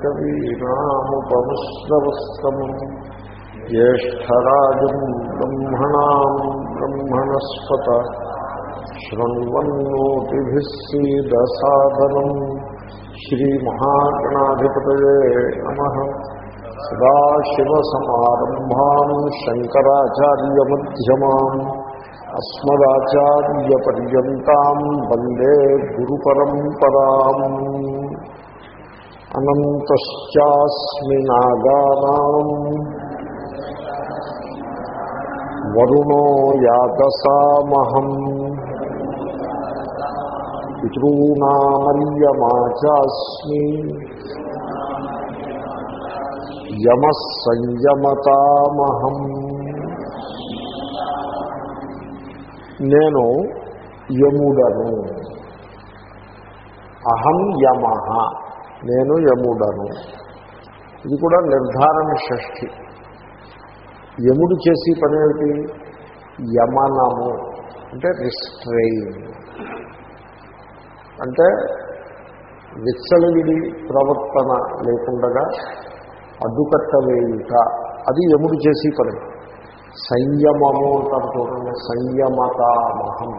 కవీనాముపమశ్రవస్తమం జ్యేష్టరాజం బ్రహ్మణా బ్రహ్మణస్పత శృణ్వన్నోతిభిస్సీద సాదనం శ్రీమహాగణాధిపత సదాశివసమారంభా శంకరాచార్యమ్యమా అస్మదాచార్యపర్యంతం వందే గురు పరంపరా అనంతశ్చాస్మి నాగానాం. వరుణో యాదసామహం పితృనామర్యమాచాస్మి. యమ సంయమతామహం నేను యముడను. అహం యమ. నేను యముడను. ఇది కూడా నిర్ధారణ షష్ఠి. యముడు చేసే పని ఏమిటి యమనము. అంటే రిస్ట్రెయిన్ అంటే విచ్చలవిడి ప్రవర్తన లేకుండగా అడ్డుకట్ట వేయుట అది యముడు చేసే పని. సంయమము అంటారు చూడండి. సంయమతామహం.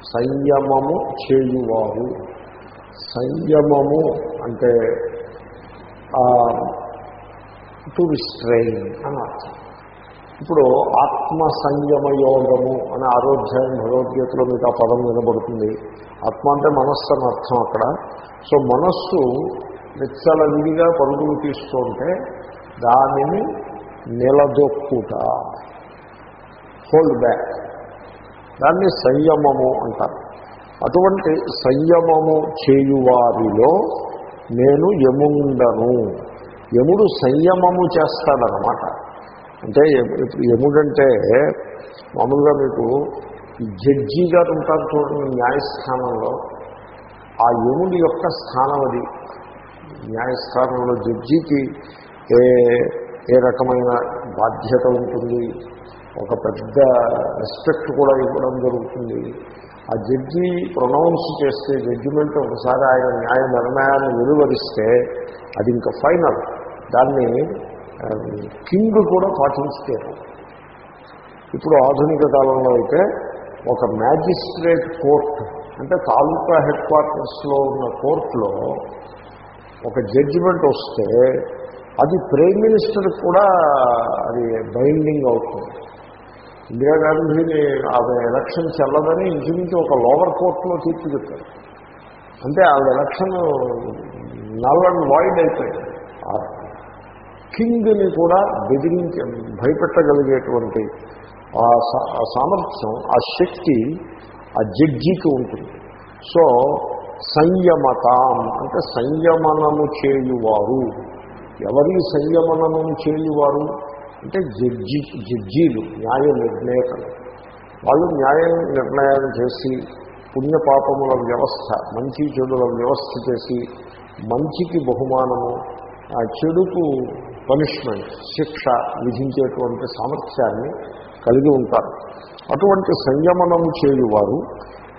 సంయమము చేయువారు. సంయమము అంటే టు రిస్ట్రెయిన్ అని అర్థం. ఇప్పుడు ఆత్మ సంయమ యోగము అనే ఆరోగ్యం భగవద్గీతలో మీకు ఆ పదం వినబడుతుంది. ఆత్మ అంటే మనస్సు అని అర్థం అక్కడ. సో మనస్సు విచ్చలవిడిగా పరుగులు తీస్తుంటే దానిని నిలదొక్కుట. హోల్డ్ బ్యాక్ దాన్ని సంయమము అంటారు. అటువంటి సంయమము చేయువారిలో నేను యముండను. యముడు సంయమము చేస్తాడనమాట అంటే యముడంటే మామూలుగా మీకు జడ్జి గారు ఉంటారు చూడండి న్యాయస్థానంలో. ఆ యముడి యొక్క స్థానం అది. న్యాయస్థానంలో జడ్జికి ఏ ఏ రకమైన బాధ్యత ఉంటుంది. ఒక పెద్ద రెస్పెక్ట్ కూడా ఇవ్వడం జరుగుతుంది. ఆ జడ్జి ప్రొనౌన్స్ చేస్తే జడ్జిమెంట్ ఒకసారి ఆయన న్యాయ నిర్ణయాన్ని వెలువరిస్తే అది ఇంకా ఫైనల్. దాన్ని కింగ్ కూడా పాటించారు ఇప్పుడు ఆధునిక కాలంలో అయితే ఒక మ్యాజిస్ట్రేట్ కోర్ట్ అంటే తాలూకా హెడ్ క్వార్టర్స్లో ఉన్న కోర్టులో ఒక జడ్జిమెంట్ వస్తే అది ప్రైమ్ మినిస్టర్ కూడా అది బైండింగ్ అవుతుంది. ఇందిరాగాంధీని ఆమె ఎలక్షన్ చెల్లదని ఇంచుమించు ఒక లోవర్ కోర్టులో తీర్పు చెప్పారు. అంటే ఆవిడ ఎలక్షన్ నల్ అండ్ వాయిడ్ అయిపోయింది. కింగ్ని కూడా బెదిరించ భయపెట్టగలిగేటువంటి ఆ సామర్థ్యం ఆ శక్తి ఆ జడ్జికి ఉంటుంది. సో సంయమతాం అంటే సంయమనము చేయువారు. ఎవరి సంయమనము చేయువారు? అంటే జడ్జి జడ్జీలు న్యాయ నిర్ణేతలు వాళ్ళు న్యాయ నిర్ణయాలు చేసి పుణ్యపాపముల వ్యవస్థ మంచి చెడుల వ్యవస్థ చేసి మంచికి బహుమానము చెడుకు పనిష్మెంట్ శిక్ష విధించేటువంటి సామర్థ్యాన్ని కలిగి ఉంటారు. అటువంటి సంయమనము చేయువారు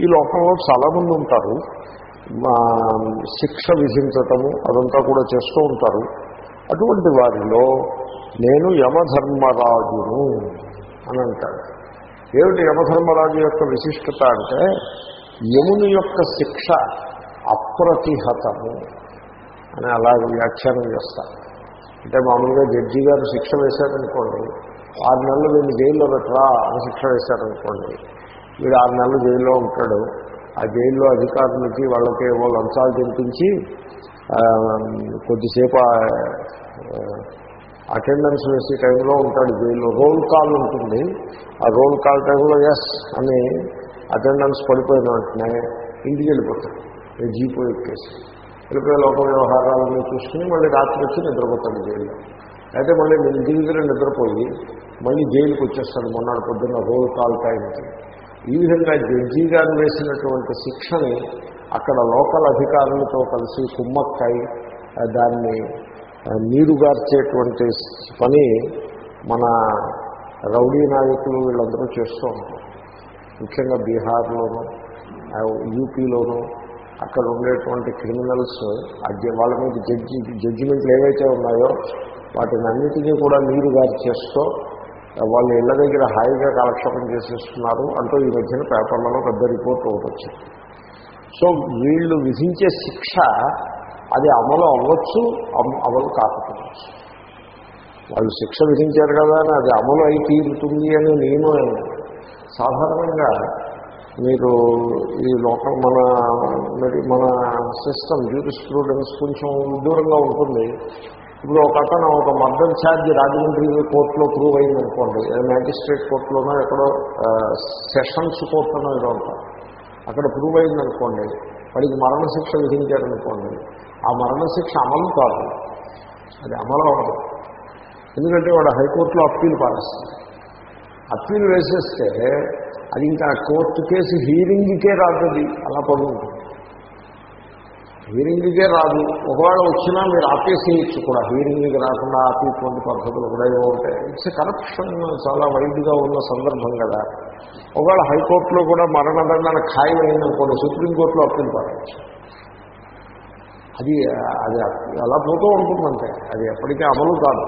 ఈ లోకంలో చాలామంది ఉంటారు. శిక్ష విధించటము అదంతా కూడా చేస్తూ ఉంటారు. అటువంటి వారిలో నేను యమధర్మరాజును అని అంటాడు. ఏమిటి యమధర్మరాజు యొక్క విశిష్టత అంటే యముని యొక్క శిక్ష అప్రతిహతము అని అలాగే వ్యాఖ్యానం చేస్తారు అంటే మామూలుగా జడ్జి గారు శిక్ష వేశారనుకోండి ఆరు నెలలు వీళ్ళు జైల్లో పెట్టరా అని శిక్ష వేశారనుకోండి వీడు ఆరు నెలలు జైల్లో ఉంటాడు. ఆ జైల్లో అధికారులకి వాళ్ళకి ఏవో లంచాలు తినిపించి కొద్దిసేపు అటెండెన్స్ వేసే టైంలో ఉంటాడు. జైల్లో రోల్ కాల్ ఉంటుంది. ఆ రోల్ కాల్ టైంలో ఎస్ అని అటెండెన్స్ పడిపోయిన వెంటనే ఇంటికి వెళ్ళిపోతాడు. జీపో ఎక్కేసి వెళ్ళిపోయే లోక వ్యవహారాలను చూసుకుని మళ్ళీ రాత్రి వచ్చి నిద్రపోతాడు జైల్లో. అయితే మళ్ళీ నేను ఇంటి దగ్గర నిద్రపోయి మళ్ళీ జైలుకి వచ్చేస్తాడు మొన్నటి పొద్దున్న రోల్ కాల్ టైంకి. ఈ విధంగా జడ్జి గారు వేసినటువంటి శిక్షని అక్కడ లోకల్ అధికారులతో కలిసి కుమ్మక్కై దాన్ని నీరుగార్చేటువంటి పని మన రౌడీ నాయకులు వీళ్ళందరూ చేస్తూ ఉంటారు. ముఖ్యంగా బీహార్లోను యూపీలోను అక్కడ ఉండేటువంటి క్రిమినల్స్ వాళ్ళ మీద జడ్జి జడ్జిమెంట్లు ఏవైతే ఉన్నాయో వాటిని అన్నిటినీ కూడా నీరు గారి చేస్తూ వాళ్ళు ఇళ్ళ దగ్గర హాయిగా కాలక్షేపం చేసేస్తున్నారు. అంటూ ఈ మధ్యన పేపర్లలో పెద్ద రిపోర్ట్ ఒకటి వచ్చింది. సో వీళ్ళు విధించే శిక్ష అది అమలు అవ్వచ్చు అమలు కాకపోవచ్చు. వాళ్ళు శిక్ష విధించారు కదా అని అది అమలు అయి తీరుతుంది అని నియమం సాధారణంగా మీరు ఈ లోకం మన మన సిస్టమ్ స్టూడెంట్స్ కొంచెం దూరంగా ఉంటుంది. ఇప్పుడు ఒక అతను ఒక మర్డర్ ఛార్జ్ రాజమండ్రి కోర్టులో ప్రూవ్ అయింది అనుకోండి మ్యాజిస్ట్రేట్ కోర్టులోనో ఎక్కడో సెషన్స్ కోర్టులోనో ఏదో ఉంటారు అక్కడ ప్రూవ్ అయింది అనుకోండి వాడికి మరణశిక్ష విధించారనుకోండి ఆ మరణశిక్ష అమలు కాదు. అది అమలు అవ్వదు. ఎందుకంటే వాడు హైకోర్టులో అప్పీల్ పాలిస్తుంది అప్పీల్ వేసేస్తే అది ఇంకా కోర్టు కేసు హీరింగ్కే రాదు అది అలా పడుతుంది. హీరింగ్కే రాదు. ఒకవేళ వచ్చినా మీరు ఆపేసేయచ్చు కూడా. హీరింగ్కి రాకుండా ఆపేటువంటి పద్ధతులు కూడా ఏవో ఉంటాయి. It's corruption. చాలా వైడ్గా ఉన్న సందర్భం కదా. ఒకవేళ హైకోర్టులో కూడా మరణదండన ఖాయమైందనుకోండి సుప్రీంకోర్టులో అప్పీల్ పాలించారు అది అది అలా పోతూ ఉంటుందంటే. అది ఎప్పటికీ అమలు కాదు.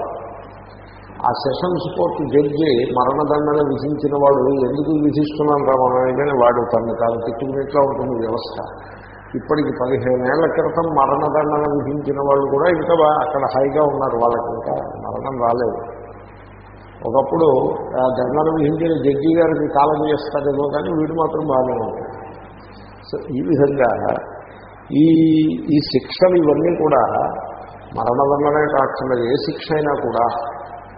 ఆ సెషన్స్ కోర్టు జడ్జి మరణదండన విధించిన వాడు ఎందుకు విధిస్తున్నాం రా మనం కానీ వాడు తను తాను తిట్టుకునేట్లా ఉంటుంది వ్యవస్థ. ఇప్పటికి పదిహేను ఏళ్ళ క్రితం మరణదండన విధించిన వాళ్ళు కూడా ఇంకా అక్కడ హైగా ఉన్నారు. వాళ్ళకి ఇంకా మరణం రాలేదు. ఒకప్పుడు ఆ దండన విధించిన జడ్జి గారికి కాలం చేస్తారేమో కానీ వీడు మాత్రం బాగానే ఉంటాడు. సో ఈ విధంగా ఈ ఈ శిక్షలు ఇవన్నీ కూడా మరణదండమే కాకుండా ఏ శిక్ష అయినా కూడా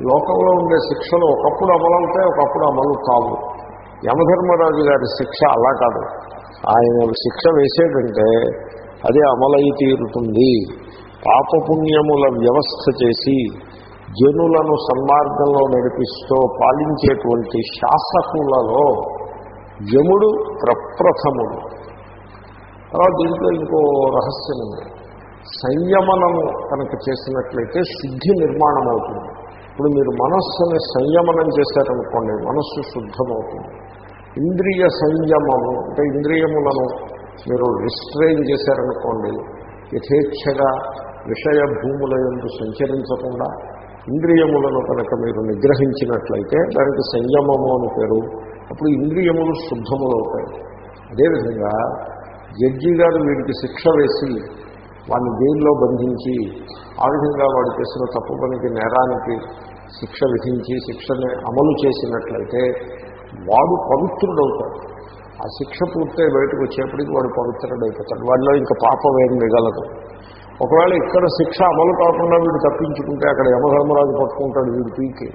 లోకంలో ఉండే శిక్షలు ఒకప్పుడు అమలవుతాయి ఒకప్పుడు అమలు కావు. యమధర్మరాజు గారి శిక్ష అలా కాదు. ఆయన శిక్ష వేసేటంటే అదే అమలై తీరుతుంది. పాపపుణ్యముల వ్యవస్థ చేసి జనులను సన్మార్గంలో నడిపిస్తూ పాలించేటువంటి శాసకులలో యముడు ప్రప్రథముడు. తర్వాత దీంట్లో ఇంకో రహస్యం ఉంది. సంయమనము కనుక చేసినట్లయితే శుద్ధి నిర్మాణం అవుతుంది ఇప్పుడు మీరు మనస్సుని సంయమనం చేశారనుకోండి మనస్సు శుద్ధమవుతుంది. ఇంద్రియ సంయమము అంటే ఇంద్రియములను మీరు రిస్ట్రైన్ చేశారనుకోండి యథేచ్ఛగా విషయ భూముల ఎందు సంచరించకుండా ఇంద్రియములను కనుక మీరు నిగ్రహించినట్లయితే దానికి సంయమము అని పేరు. అప్పుడు ఇంద్రియములు శుద్ధములవుతాయి. అదేవిధంగా జడ్జి గారు వీడికి శిక్ష వేసి వాడిని జైల్లో బంధించి ఆ విధంగా వాడు చేసిన తప్పు పనికి నేరానికి శిక్ష విధించి శిక్షని అమలు చేసినట్లయితే వాడు పవిత్రుడవుతాడు. ఆ శిక్ష పూర్తయి బయటకు వచ్చేప్పటికి వాడు పవిత్రుడైపోతాడు. వాడిలో ఇంకా పాపం ఏం మిగలదు. ఒకవేళ ఇక్కడ శిక్ష అమలు కాకుండా వీడు తప్పించుకుంటే అక్కడ యమధర్మరాజు పట్టుకుంటాడు వీడు పీకి.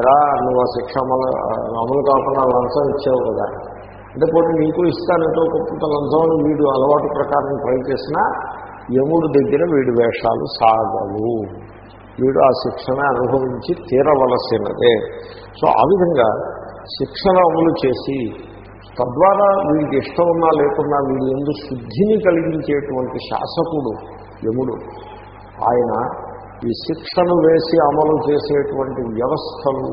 ఎలా నువ్వు ఆ శిక్ష అమలు అమలు కాకుండా లంచం ఇచ్చావు కదా. అంటే పోటీ నీకు ఇస్తానంటూ కొంత లంచం వీడు అలవాటు ప్రకారం ట్రై చేసినా యముడు దగ్గర వీడి వేషాలు సాగవు. వీడు ఆ శిక్షణ అనుభవించి తీరవలసినదే. సో ఆ విధంగా శిక్షణ అమలు చేసి తద్వారా వీడికి ఇష్టం ఉన్నా లేకున్నా వీడి ఎందు శుద్ధిని కలిగించేటువంటి శాసకుడు యముడు. ఆయన ఈ శిక్షను వేసి అమలు చేసేటువంటి వ్యవస్థలు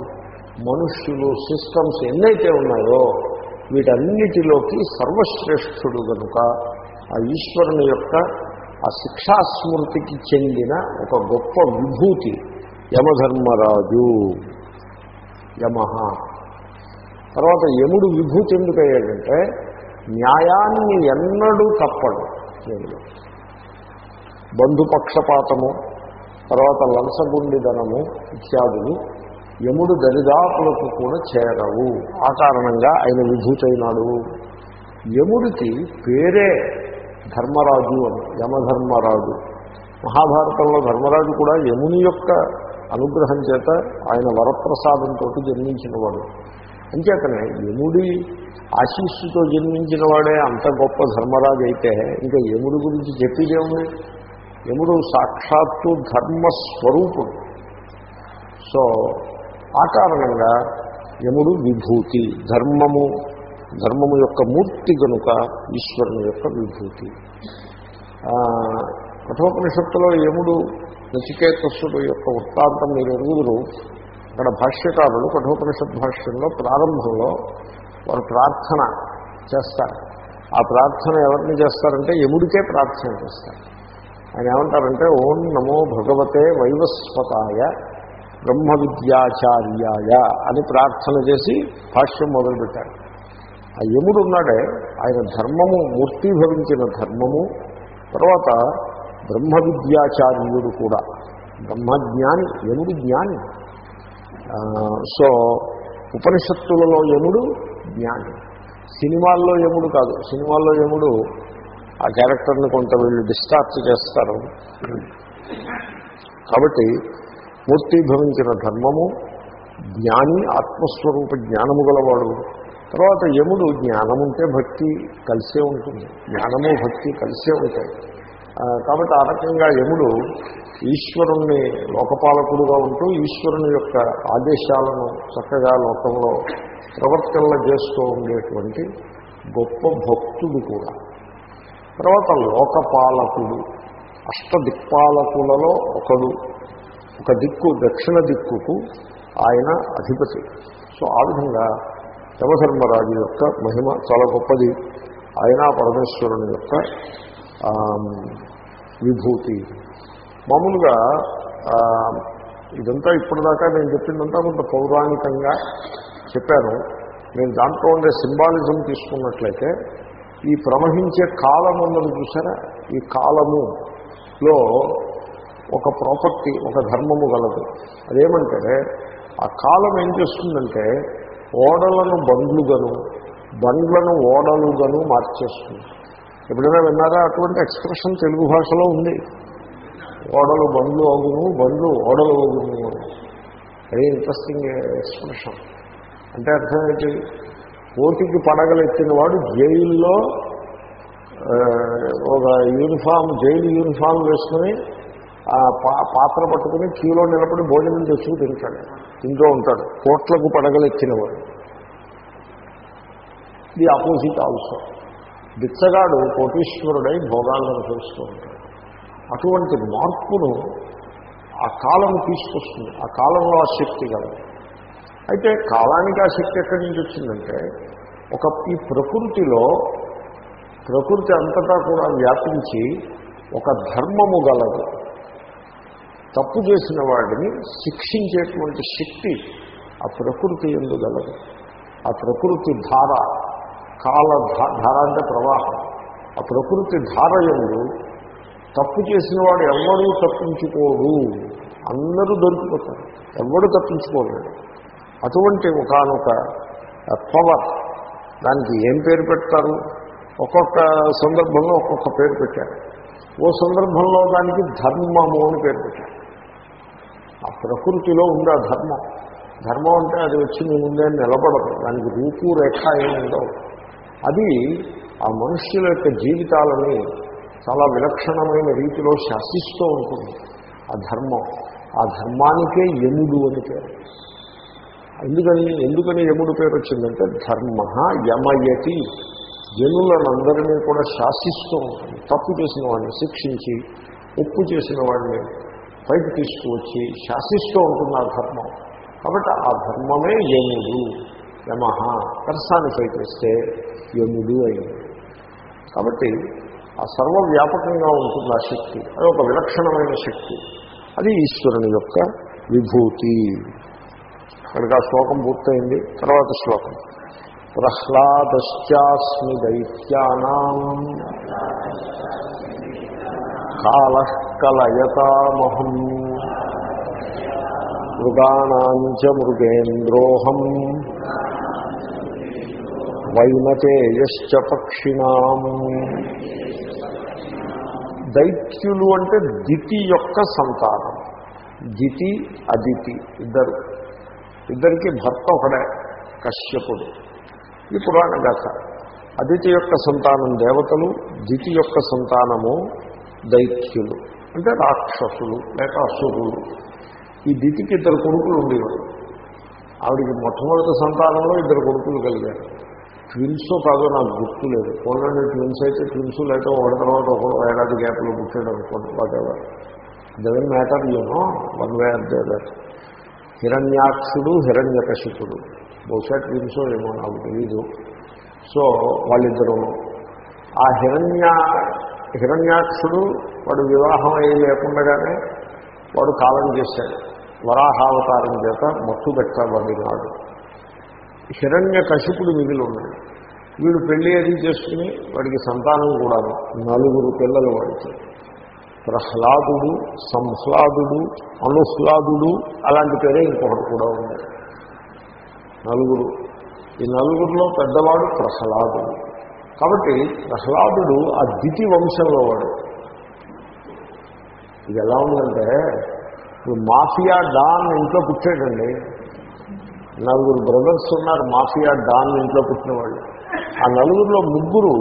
మనుష్యులు సిస్టమ్స్ ఎన్నైతే ఉన్నాయో వీటన్నిటిలోకి సర్వశ్రేష్ఠుడు కనుక ఆ ఈశ్వరుని యొక్క ఆ శిక్షాస్మృతికి చెందిన ఒక గొప్ప విభూతి యమధర్మరాజు. యమ తర్వాత యముడు విభూతి ఎందుకయ్యాడంటే న్యాయాన్ని ఎన్నడూ తప్పడు యముడు. బంధుపక్షపాతము తర్వాత లంచగుండిదనము ఇత్యాదులు యముడు దరిదాపులకు కూడా చేరవు. ఆ కారణంగా ఆయన విభూతైనాడు యముడికి పేరే ధర్మరాజు అని యమధర్మరాజు. మహాభారతంలో ధర్మరాజు కూడా యముని యొక్క అనుగ్రహం చేత ఆయన వరప్రసాదంతో జన్మించినవాడు. అంచేతనే యముడి ఆశీస్సుతో జన్మించిన వాడే అంత గొప్ప ధర్మరాజు అయితే ఇంకా యముడి గురించి చెప్పేదేముంది యముడు సాక్షాత్తు ధర్మస్వరూపుడు. సో ఆ కారణంగా యముడు విభూతి ధర్మము ధర్మము యొక్క మూర్తి కనుక ఈశ్వరుని యొక్క విభూతి. కఠోపనిషత్తులో యముడు నచికేతస్సుడు యొక్క వృత్తాంతం మీరు ఎరుగుదురు. అక్కడ భాష్యకారులు కఠోపనిషత్ భాష్యంలో ప్రారంభంలో వారు ప్రార్థన చేస్తారు. ఆ ప్రార్థన ఎవరిని చేస్తారంటే యముడికే ప్రార్థన చేస్తారు. ఆయన ఏమంటారంటే ఓం నమో భగవతే వైవస్వతాయ బ్రహ్మ విద్యాచార్యాయ అని ప్రార్థన చేసి భాష్యం మొదలుపెట్టారు ఆ యముడు ఉన్నాడే ఆయన ధర్మము మూర్తిభవించిన ధర్మము తర్వాత బ్రహ్మ విద్యాచార్యుడు కూడా బ్రహ్మజ్ఞాని యముడు జ్ఞాని. సో ఉపనిషత్తులలో యముడు జ్ఞాని. సినిమాల్లో యముడు కాదు సినిమాల్లో యముడు ఆ క్యారెక్టర్ని కొంత వీళ్ళు డిస్టార్ట్ చేస్తారు. కాబట్టి మూర్తిభవించిన ధర్మము జ్ఞాని ఆత్మస్వరూప జ్ఞానము గలవాడు. తర్వాత యముడు జ్ఞానం ఉంటే భక్తి కలిసే ఉంటుంది. జ్ఞానము భక్తి కలిసే ఉంటాయి. కాబట్టి ఆ రకంగా యముడు ఈశ్వరుణ్ణి లోకపాలకుడుగా ఉంటూ ఈశ్వరుని యొక్క ఆదేశాలను చక్కగా లోకంలో ప్రవర్తనలు చేస్తూ ఉండేటువంటి గొప్ప భక్తుడు కూడా. తర్వాత లోకపాలకుడు అష్టదిక్పాలకులలో ఒకడు. ఒక దిక్కు దక్షిణ దిక్కుకు ఆయన అధిపతి. సో ఆ విధంగా యమధర్మరాజు యొక్క మహిమ చాలా గొప్పది. ఆయన పరమేశ్వరుని యొక్క విభూతి. మామూలుగా ఇదంతా ఇప్పటిదాకా నేను చెప్పిందంతా కొంత పౌరాణికంగా చెప్పాను. నేను దాంట్లో ఉండే సింబాలిజం తీసుకున్నట్లయితే ఈ ప్రవహించే కాలం ఉన్నది చూసారా? ఈ కాలములో ఒక ప్రాపర్టీ ఒక ధర్మము గలదు. అదేమంటే ఆ కాలం ఏం చేస్తుందంటే ఓడలను బండ్లుగాను బండ్లను ఓడలుగాను మార్చేస్తుంది. ఎప్పుడైనా విన్నారా? అటువంటి ఎక్స్ప్రెషన్ తెలుగు భాషలో ఉంది. ఓడలు బండ్లు అవును బండ్లు ఓడలు అవును వెరీ ఇంట్రెస్టింగ్ ఎక్స్ప్రెషన్ అంటే అర్థం ఏంటి? కోటికి పడగలెత్తిన వాడు జైల్లో ఒక యూనిఫామ్ జైలు యూనిఫామ్ వేసుకుని పాత్ర పట్టుకుని క్యూలో నిలబడి భోజనం తెచ్చుకు తింటాడు. ఇంట్లో ఉంటాడు. కోట్లకు పడగలెత్తినవాడు ది ఆపోజిట్ ఆల్సో. బిచ్చగాడు కోటీశ్వరుడై భోగాలను అనుభవిస్తూ ఉంటాడు. అటువంటి మార్పును ఆ కాలం తీసుకొస్తుంది. ఆ కాలంలో ఆ శక్తి కలదు. అయితే కాలానికి ఆ శక్తి ఎక్కడి నుంచి వచ్చిందంటే ఒక ఈ ప్రకృతిలో ప్రకృతి అంతటా కూడా వ్యాపించి ఒక ధర్మము గలదు. తప్పు చేసిన వాడిని శిక్షించేటువంటి శక్తి ఆ ప్రకృతి ఎందు గలదు. ఆ ప్రకృతి ధార కాల ధార అంటే ప్రవాహం. ఆ ప్రకృతి ధార ఎందు తప్పు చేసిన వాడు ఎవడూ తప్పించుకోడు. అందరూ దొరికిపోతారు. ఎవడు తప్పించుకోలేడు. అటువంటి ఒకనొక పవర్ దానికి ఏం పేరు పెడతారు? ఒక్కొక్క సందర్భంలో ఒక్కొక్క పేరు పెట్టారు. ఓ సందర్భంలో దానికి ధర్మము అని పేరు పెట్టారు. ఆ ప్రకృతిలో ఉంది ఆ ధర్మం. ధర్మం అంటే అది వచ్చి మీ ముందే నిలబడదు. దానికి రూపు రేఖ ఏమి ఉండవు. అది ఆ మనుష్యుల యొక్క జీవితాలని చాలా విలక్షణమైన రీతిలో శాసిస్తూ ఉంటుంది ఆ ధర్మం. ఆ ధర్మానికే యముడు అని పేరు. ఎందుకని ఎందుకని యముడు పేరు వచ్చిందంటే ధర్మ యమయతి. జనులనందరినీ కూడా శాసిస్తూ ఉంటుంది. తప్పు చేసిన వాడిని శిక్షించి ఉప్పు చేసిన వాడిని పైకి తీసుకువచ్చి శాసిస్తూ ఉంటుంది ఆ ధర్మం. కాబట్టి ఆ ధర్మమే యముడు. యమ పర్సానిఫై చేస్తే యముడు అయింది. కాబట్టి ఆ సర్వవ్యాపకంగా ఉంటుంది ఆ శక్తి. అది ఒక విలక్షణమైన శక్తి. అది ఈశ్వరుని యొక్క విభూతి. అక్కడికి ఆ శ్లోకం పూర్తయింది. తర్వాత శ్లోకం. ప్రహ్లాదశ్చాస్మి దైత్యానా. కాల కలయతామహం. మృగాణాంచ మృగేంద్రోహం. వైనతేయశ్చ పక్షిణాం. దైత్యులు అంటే దితి యొక్క సంతానం. దితి అదితి ఇద్దరు. ఇద్దరికి భర్త ఒకడే కశ్యపుడు. ఈ పురాణ గాథ. అదితి యొక్క సంతానం దేవతలు దితి యొక్క సంతానము దైత్యులు. అంటే రాక్షసులు లేక అసురులు ఈ దితికి ఇద్దరు కొడుకులు ఉండేవారు. ఆవిడికి మొట్టమొదటి సంతానంలో ఇద్దరు కొడుకులు కలిగారు. ట్విన్స్ కాదో నాకు గుర్తు లేదు. పోలండి ట్విన్స్ అయితే ట్విన్స్ లేకపోతే ఒకటి తర్వాత ఒక ఏడాది గ్యాప్లో పుట్టాడు అనుకోండి whatever doesn't matter you know one way అదే హిరణ్యాక్షుడు హిరణ్యకశిపుడు. బహుశా ట్విన్స్ ఏమో నాకు తెలీదు. సో వాళ్ళిద్దరూ. ఆ హిరణ్య హిరణ్యాక్షుడు వాడు వివాహం అయ్యి లేకుండగానే వాడు కాలం చేశాడు. వరాహావతారం చేత మత్తు పెట్టబడినాడు హిరణ్య కశిపుడు మిగిలి ఉన్నాడు. వీడు పెళ్ళి అది చేసుకుని వాడికి సంతానం కూడా నలుగురు పిల్లలు వాడికి. ప్రహ్లాదుడు సంహ్లాదుడు అనుహ్లాదుడు అలాంటి పేరే ఇంకొకటి కూడా ఉంది నలుగురు. ఈ నలుగురిలో పెద్దవాడు ప్రహ్లాదుడు. కాబట్టి ప్రహ్లాదుడు ఆ దితి వంశంలో వాడు. ఇది ఎలా ఉందంటే ఇప్పుడు మాఫియా డాన్ ఇంట్లో పుట్టాడండి. నలుగురు బ్రదర్స్ ఉన్నారు మాఫియా డాన్ ఇంట్లో పుట్టిన వాళ్ళు ఆ నలుగురిలో ముగ్గురు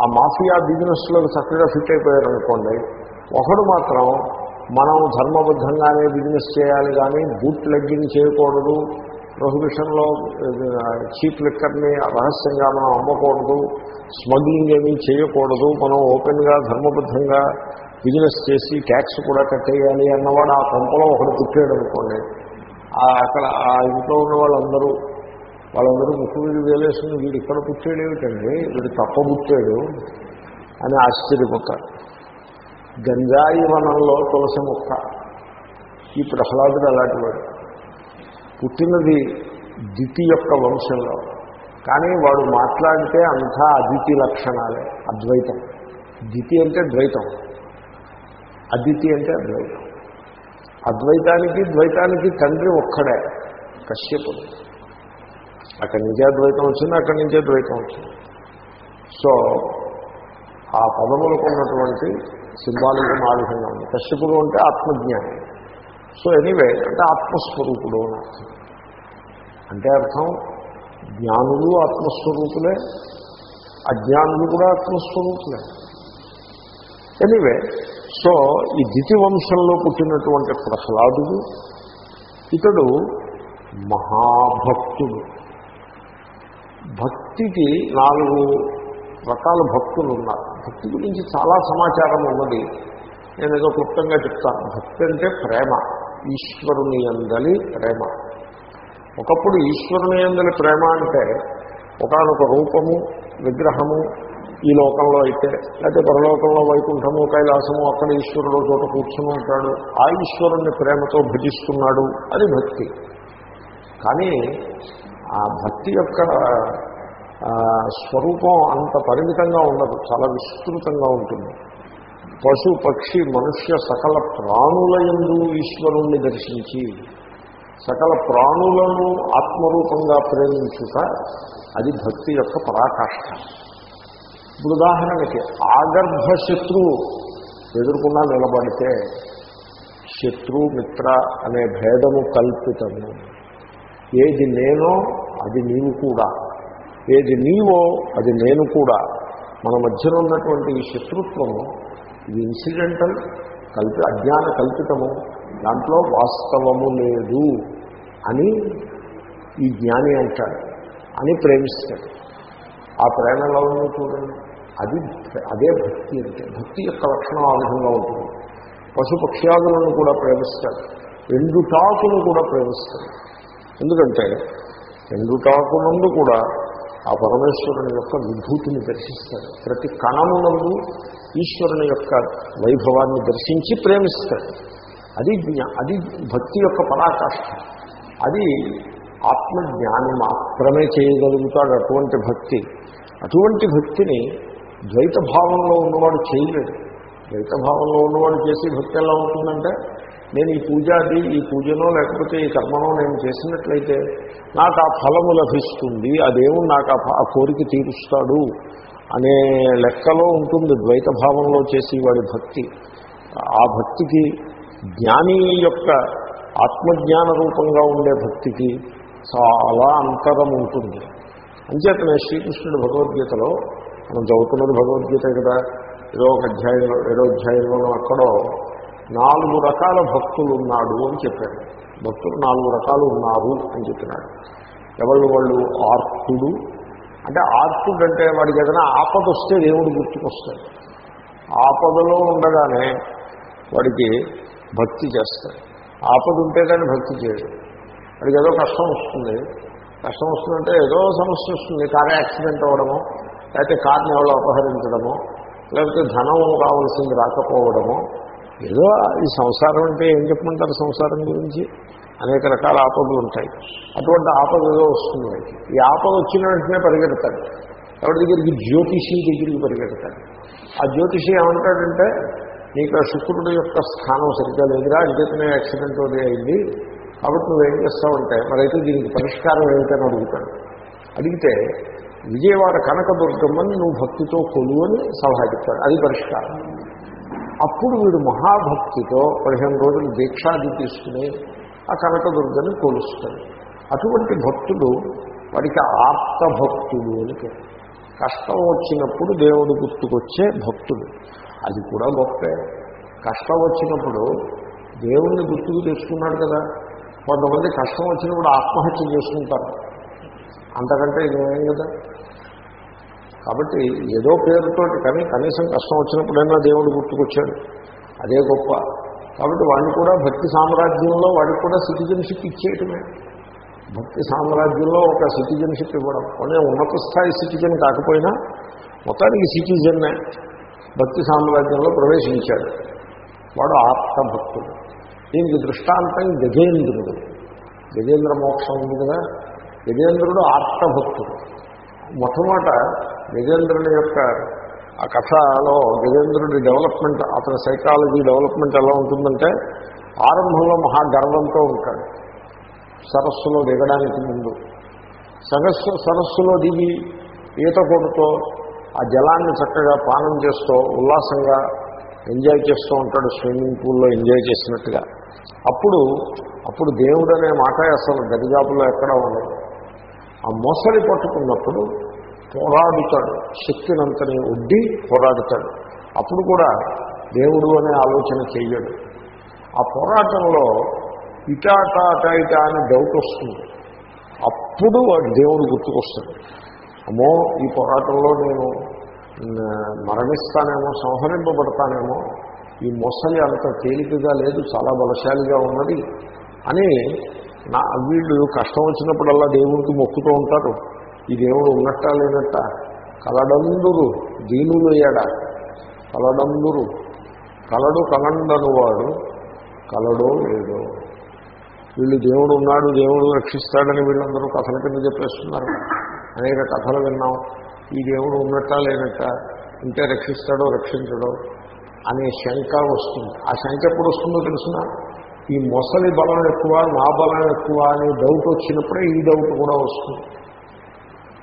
ఆ మాఫియా బిజినెస్లో చక్కగా ఫిట్ అయిపోయారు అనుకోండి ఒకడు మాత్రం మనం ధర్మబద్ధంగానే బిజినెస్ చేయాలి కానీ బూట్ లెగ్గింగ్ చేయకూడదు ప్రొహిబిషన్లో చీప్ లిక్కర్ని రహస్యంగా మనం అమ్మకూడదు స్మగ్లింగ్ ఏమీ చేయకూడదు మనం ఓపెన్గా ధర్మబద్ధంగా బిజినెస్ చేసి ట్యాక్స్ కూడా కట్టేయాలి అన్నవాడు ఆ కొంపలో ఒకడు పుట్టాడు అనుకోండి. అక్కడ ఆ ఇంట్లో ఉన్న వాళ్ళందరూ వాళ్ళందరూ ముక్కు వీడు వేలేసుకుని వీడు ఇక్కడ పుట్టాడు ఏమిటండి? వీడు తప్ప పుట్టాడు అని ఆశ్చర్యపోతారు. గంజాయి వనంలో తులసి మొక్క ఈ ప్రహ్లాదుడు అలాంటి వాడు. పుట్టినది దితి యొక్క వంశంలో కానీ వాడు మాట్లాడితే అంతా అదితి లక్షణాలే అద్వైతం. దితి అంటే ద్వైతం. అదితి అంటే అద్వైతం. అద్వైతానికి ద్వైతానికి తండ్రి ఒక్కడే కశ్యపుడు. అక్కడి నుంచే అద్వైతం వచ్చింది అక్కడి నుంచే ద్వైతం వచ్చింది. సో ఆ పదములకు ఉన్నటువంటి సింబాలిజం ఆ విధంగా ఉంది. కశ్యపుడు అంటే ఆత్మజ్ఞానం. సో ఎనీవే అంటే ఆత్మస్వరూపుడు అని అర్థం. అంటే అర్థం జ్ఞానులు ఆత్మస్వరూపులే అజ్ఞానులు కూడా ఆత్మస్వరూపులే. ఎనీవే సో ఈ దితి వంశంలో పుట్టినటువంటి ప్రహ్లాదుడు ఇతడు మహాభక్తుడు. భక్తికి నాలుగు రకాల భక్తులు ఉన్నారు. భక్తి గురించి చాలా సమాచారం ఉన్నది. నేను ఏదో క్లుప్తంగా చెప్తాను. భక్తి అంటే ప్రేమ. ఈశ్వరుని అందలి ప్రేమ. ఒకప్పుడు ఈశ్వరుని అందలి ప్రేమ అంటే ఒకనొక రూపము విగ్రహము ఈ లోకంలో అయితే లేకపోతే పరలోకంలో వైకుంఠము కైలాసము అక్కడ ఈశ్వరుడు చోట కూర్చుని ఉంటాడు ఆ ఈశ్వరుణ్ణి ప్రేమతో భజిస్తున్నాడు అది భక్తి. కానీ ఆ భక్తి యొక్క స్వరూపం అంత పరిమితంగా ఉండదు చాలా విస్తృతంగా ఉంటుంది. పశు పక్షి మనుష్య సకల ప్రాణుల ఎందు ఈశ్వరుణ్ణి దర్శించి సకల ప్రాణులను ఆత్మరూపంగా ప్రేమించుట అది భక్తి యొక్క పరాకాష్ఠ ఇప్పుడు ఉదాహరణకి ఆగర్భ శత్రువు ఎదుర్కొన్నా నిలబడితే శత్రు మిత్ర అనే భేదము కల్పితము. ఏది నేనో అది నీవు కూడా. ఏది నీవో అది నేను కూడా. మన మధ్యన ఉన్నటువంటి ఈ శత్రుత్వము ఇది ఇన్సిడెంటల్ కల్పి అజ్ఞాన కల్పితము. దాంట్లో వాస్తవము లేదు అని ఈ జ్ఞాని అంటాడు అని ప్రేమిస్తాడు. ఆ ప్రేమలో చూడండి. అది అదే భక్తి అంటే భక్తి యొక్క లక్షణం ఆ విధంగా ఉంటుంది. పశుపక్ష్యాదులను కూడా ప్రేమిస్తాడు. ఎండుటాకును కూడా ప్రేమిస్తాడు. ఎందుకంటే ఎండుటాకునందు కూడా ఆ పరమేశ్వరుని యొక్క విభూతిని దర్శిస్తాడు ప్రతి కణమునందు ఈశ్వరుని యొక్క వైభవాన్ని దర్శించి ప్రేమిస్తాడు అది అది భక్తి యొక్క పరాకాష్ఠ. అది ఆత్మజ్ఞాని మాత్రమే చేయగలుగుతాడు అటువంటి భక్తి. అటువంటి భక్తిని ద్వైత భావంలో ఉన్నవాడు చేయలేడు. ద్వైత భావంలో ఉన్నవాడు చేసి భక్తి ఎలా ఉంటుందంటే నేను ఈ పూజాది ఈ పూజనో లేకపోతే ఈ కర్మనో నేను చేసినట్లయితే నాకు ఆ ఫలము లభిస్తుంది. అదేమో నాకు ఆ కోరిక తీరుస్తాడు అనే లెక్కలో ఉంటుంది ద్వైత భావంలో చేసి వాడి భక్తి. ఆ భక్తికి జ్ఞాని యొక్క ఆత్మజ్ఞాన రూపంగా ఉండే భక్తికి చాలా అంతరం ఉంటుంది. అంచేతనే శ్రీకృష్ణుడు భగవద్గీతలో మనం చదువుతున్నది భగవద్గీత కదా ఏదో ఒక అధ్యాయంలో ఏదో అధ్యాయంలో అక్కడో నాలుగు రకాల భక్తులు ఉన్నాడు అని చెప్పాడు. భక్తులు నాలుగు రకాలు ఉన్నారు అని చెప్పినాడు. ఎవరు వాళ్ళు? ఆర్తుడు. అంటే ఆర్తుడు అంటే వాడికి ఏదైనా ఆపద వస్తే దేవుడు గుర్తుకొస్తాడు. ఆపదలో ఉండగానే వాడికి భక్తి చేస్తాడు. ఆపద ఉంటే కానీ భక్తి చేయడు. వాడికి ఏదో కష్టం వస్తుంది. కష్టం వస్తుందంటే ఏదో సమస్య వస్తుంది. కారు యాక్సిడెంట్ అవ్వడము లేకపోతే కార్ని ఎవరో అపహరించడము లేకపోతే ధనం కావాల్సింది రాకపోవడము ఏదో ఈ సంసారం అంటే ఏం చెప్పమంటారు సంసారం గురించి? అనేక రకాల ఆపదలు ఉంటాయి. అటువంటి ఆపద ఏదో వస్తుంది వాడికి. ఈ ఆపద వచ్చిన వెంటనే పరిగెడతాడు. ఎవరి దగ్గరికి? జ్యోతిషి దగ్గరికి పరిగెడతాడు. ఆ జ్యోతిషి ఏమంటాడంటే నీకు ఆ శుక్రుడు యొక్క స్థానం సరిగ్గా లేదురా అంచేతనే యాక్సిడెంట్ అదే అయింది. కాబట్టి నువ్వేం చేస్తావంటే మరైతే దీనికి పరిష్కారం ఏమిటని అడుగుతాడు. అడిగితే విజయవాడ కనకదుర్గమ్మని నువ్వు భక్తితో కొలువని సలహా చెప్తాడు. అది పరిష్కారం. అప్పుడు వీడు మహాభక్తితో పదిహేను రోజులు దీక్షాది తీసుకుని ఆ కనకదుర్గని కొలుస్తాడు. అటువంటి భక్తుడు వాడికి ఆప్తభక్తుడు అని పేరు. కష్టం వచ్చినప్పుడు దేవుడు గుర్తుకొచ్చే భక్తుడు. అది కూడా గొప్పే. కష్టం వచ్చినప్పుడు దేవుణ్ణి గుర్తుకు తెచ్చుకున్నాడు కదా. కొంతమంది కష్టం వచ్చినప్పుడు ఆత్మహత్య చేసుకుంటారు. అంతకంటే ఇదేం కదా? కాబట్టి ఏదో పేరుతోటి కానీ కనీసం కష్టం వచ్చినప్పుడైనా దేవుడు గుర్తుకొచ్చాడు. అదే గొప్ప. కాబట్టి వాడిని కూడా భక్తి సామ్రాజ్యంలో వాడికి కూడా సిటిజన్షిప్ ఇచ్చేయటమే. భక్తి సామ్రాజ్యంలో ఒక సిటిజన్షిప్ ఇవ్వడం. కొనే ఉన్నత స్థాయి సిటిజన్ కాకపోయినా మొత్తానికి సిటిజన్నే భక్తి సామ్రాజ్యంలో ప్రవేశించాడు. వాడు ఆత్మభక్తుడు దీనికి దృష్టాంతం గజేంద్రుడు. గజేంద్ర మోక్షం ఉంది కదా. గజేంద్రుడు ఆత్మభక్తుడు మొట్టమొదట గజేంద్రుని యొక్క ఆ కథలో గజేంద్రుడి డెవలప్మెంట్ అతని సైకాలజీ డెవలప్మెంట్ ఎలా ఉంటుందంటే ఆరంభంలో మహా గర్వంతో ఉంటాడు. సరస్సులో దిగడానికి ముందు. సరస్సు సరస్సులో దిగి ఈత కొడుతూ ఆ జలాన్ని చక్కగా పానం చేస్తూ ఉల్లాసంగా ఎంజాయ్ చేస్తూ ఉంటాడు స్విమ్మింగ్ పూల్లో ఎంజాయ్ చేసినట్టుగా. అప్పుడు అప్పుడు దేవుడు అనే మాట అసలు గదిగాపులో ఎక్కడ ఉండదు. ఆ మొసలి పట్టుకున్నప్పుడు పోరాడుతాడు. శక్తినంతని ఒడ్డి పోరాడుతాడు. అప్పుడు కూడా దేవుడు అనే ఆలోచన చెయ్యడు. ఆ పోరాటంలో ఇటా అట ఇటా అనే డౌట్ వస్తుంది. అప్పుడు వాడు దేవుడు గుర్తుకొస్తాడు. అమ్మో ఈ పోరాటంలో నేను మరణిస్తానేమో సంహరింపబడతానేమో ఈ మొసలి అంత తేలికగా లేదు చాలా బలశాలిగా ఉన్నది అని నా వీళ్ళు కష్టం వచ్చినప్పుడల్లా దేవుడికి మొక్కుతూ ఉంటారు. ఈ దేవుడు ఉన్నట్ట లేనట్ట కలడందురు దీనులు ఎడ? కలడందురు. కలడు కలండనువాడు కలడో లేడో. వీళ్ళు దేవుడు ఉన్నాడు దేవుడు రక్షిస్తాడని వీళ్ళందరూ కథల కింద చెప్పేస్తున్నారు. అనేక కథలు విన్నాం. ఈ దేవుడు ఉన్నట్ట లేనట్ట? ఉంటే రక్షిస్తాడో రక్షించడో అనే శంక వస్తుంది. ఆ శంక ఎప్పుడు వస్తుందో తెలుసిన? ఈ మొసలి బలం ఎక్కువ నా బలం ఎక్కువ అనే డౌట్ వచ్చినప్పుడే ఈ డౌట్ కూడా వస్తుంది.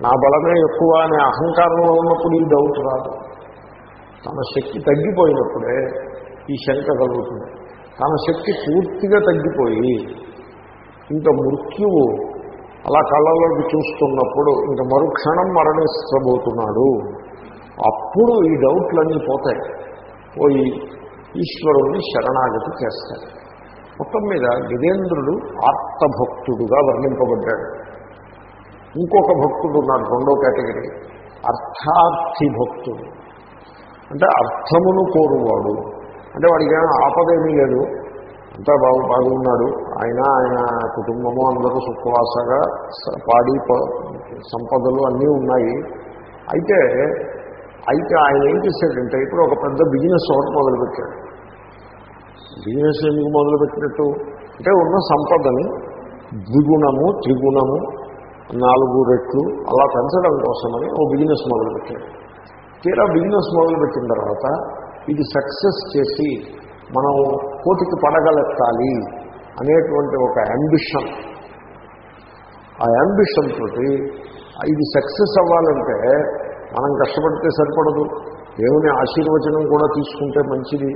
నా బలమే ఎక్కువ అనే అహంకారంలో ఉన్నప్పుడు ఈ డౌట్ రాదు. తన శక్తి తగ్గిపోయినప్పుడే ఈ శంక కలుగుతుంది. తన శక్తి పూర్తిగా తగ్గిపోయి ఇంకా మృత్యువు అలా కళ్ళలోకి చూస్తున్నప్పుడు ఇంకా మరుక్షణం మరణిస్తబోతున్నాడు అప్పుడు ఈ డౌట్లన్నీ పోతాయి. పోయి ఈశ్వరుణ్ణి శరణాగతి చేస్తాడు. మొత్తం మీద గజేంద్రుడు ఆర్తభక్తుడుగా వర్ణింపబడ్డాడు. ఇంకొక భక్తుడు ఉన్నాడు రెండో కేటగిరీ. అర్థార్థి భక్తుడు అంటే అర్థమును కోరువాడు. అంటే వాడికి ఏమైనా ఆపదేమీ లేదు. అంతా బాగు బాగున్నాడు. ఆయన ఆయన కుటుంబము అందరూ సుఖవాసగా పాడి సంపదలు అన్నీ ఉన్నాయి. అయితే అయితే ఆయన ఏం చేశాడంటే ఇప్పుడు ఒక పెద్ద బిజినెస్ ఒకటి మొదలుపెట్టాడు. బిజినెస్ ఎందుకు మొదలుపెట్టినట్టు? అంటే ఉన్న సంపదని ద్విగుణము త్రిగుణము నాలుగు రెట్లు అలా పెంచడం కోసమని ఓ బిజినెస్ మొదలుపెట్టాడు తీరా బిజినెస్ మొదలుపెట్టిన తర్వాత ఇది సక్సెస్ చేసి మనం కోటికి పడగలెత్తాలి అనేటువంటి ఒక అంబిషన్ ఆ అంబిషన్ తోటి ఇది సక్సెస్ అవ్వాలంటే మనం కష్టపడితే సరిపడదు. దేవుని ఆశీర్వచనం కూడా తీసుకుంటే మంచిది.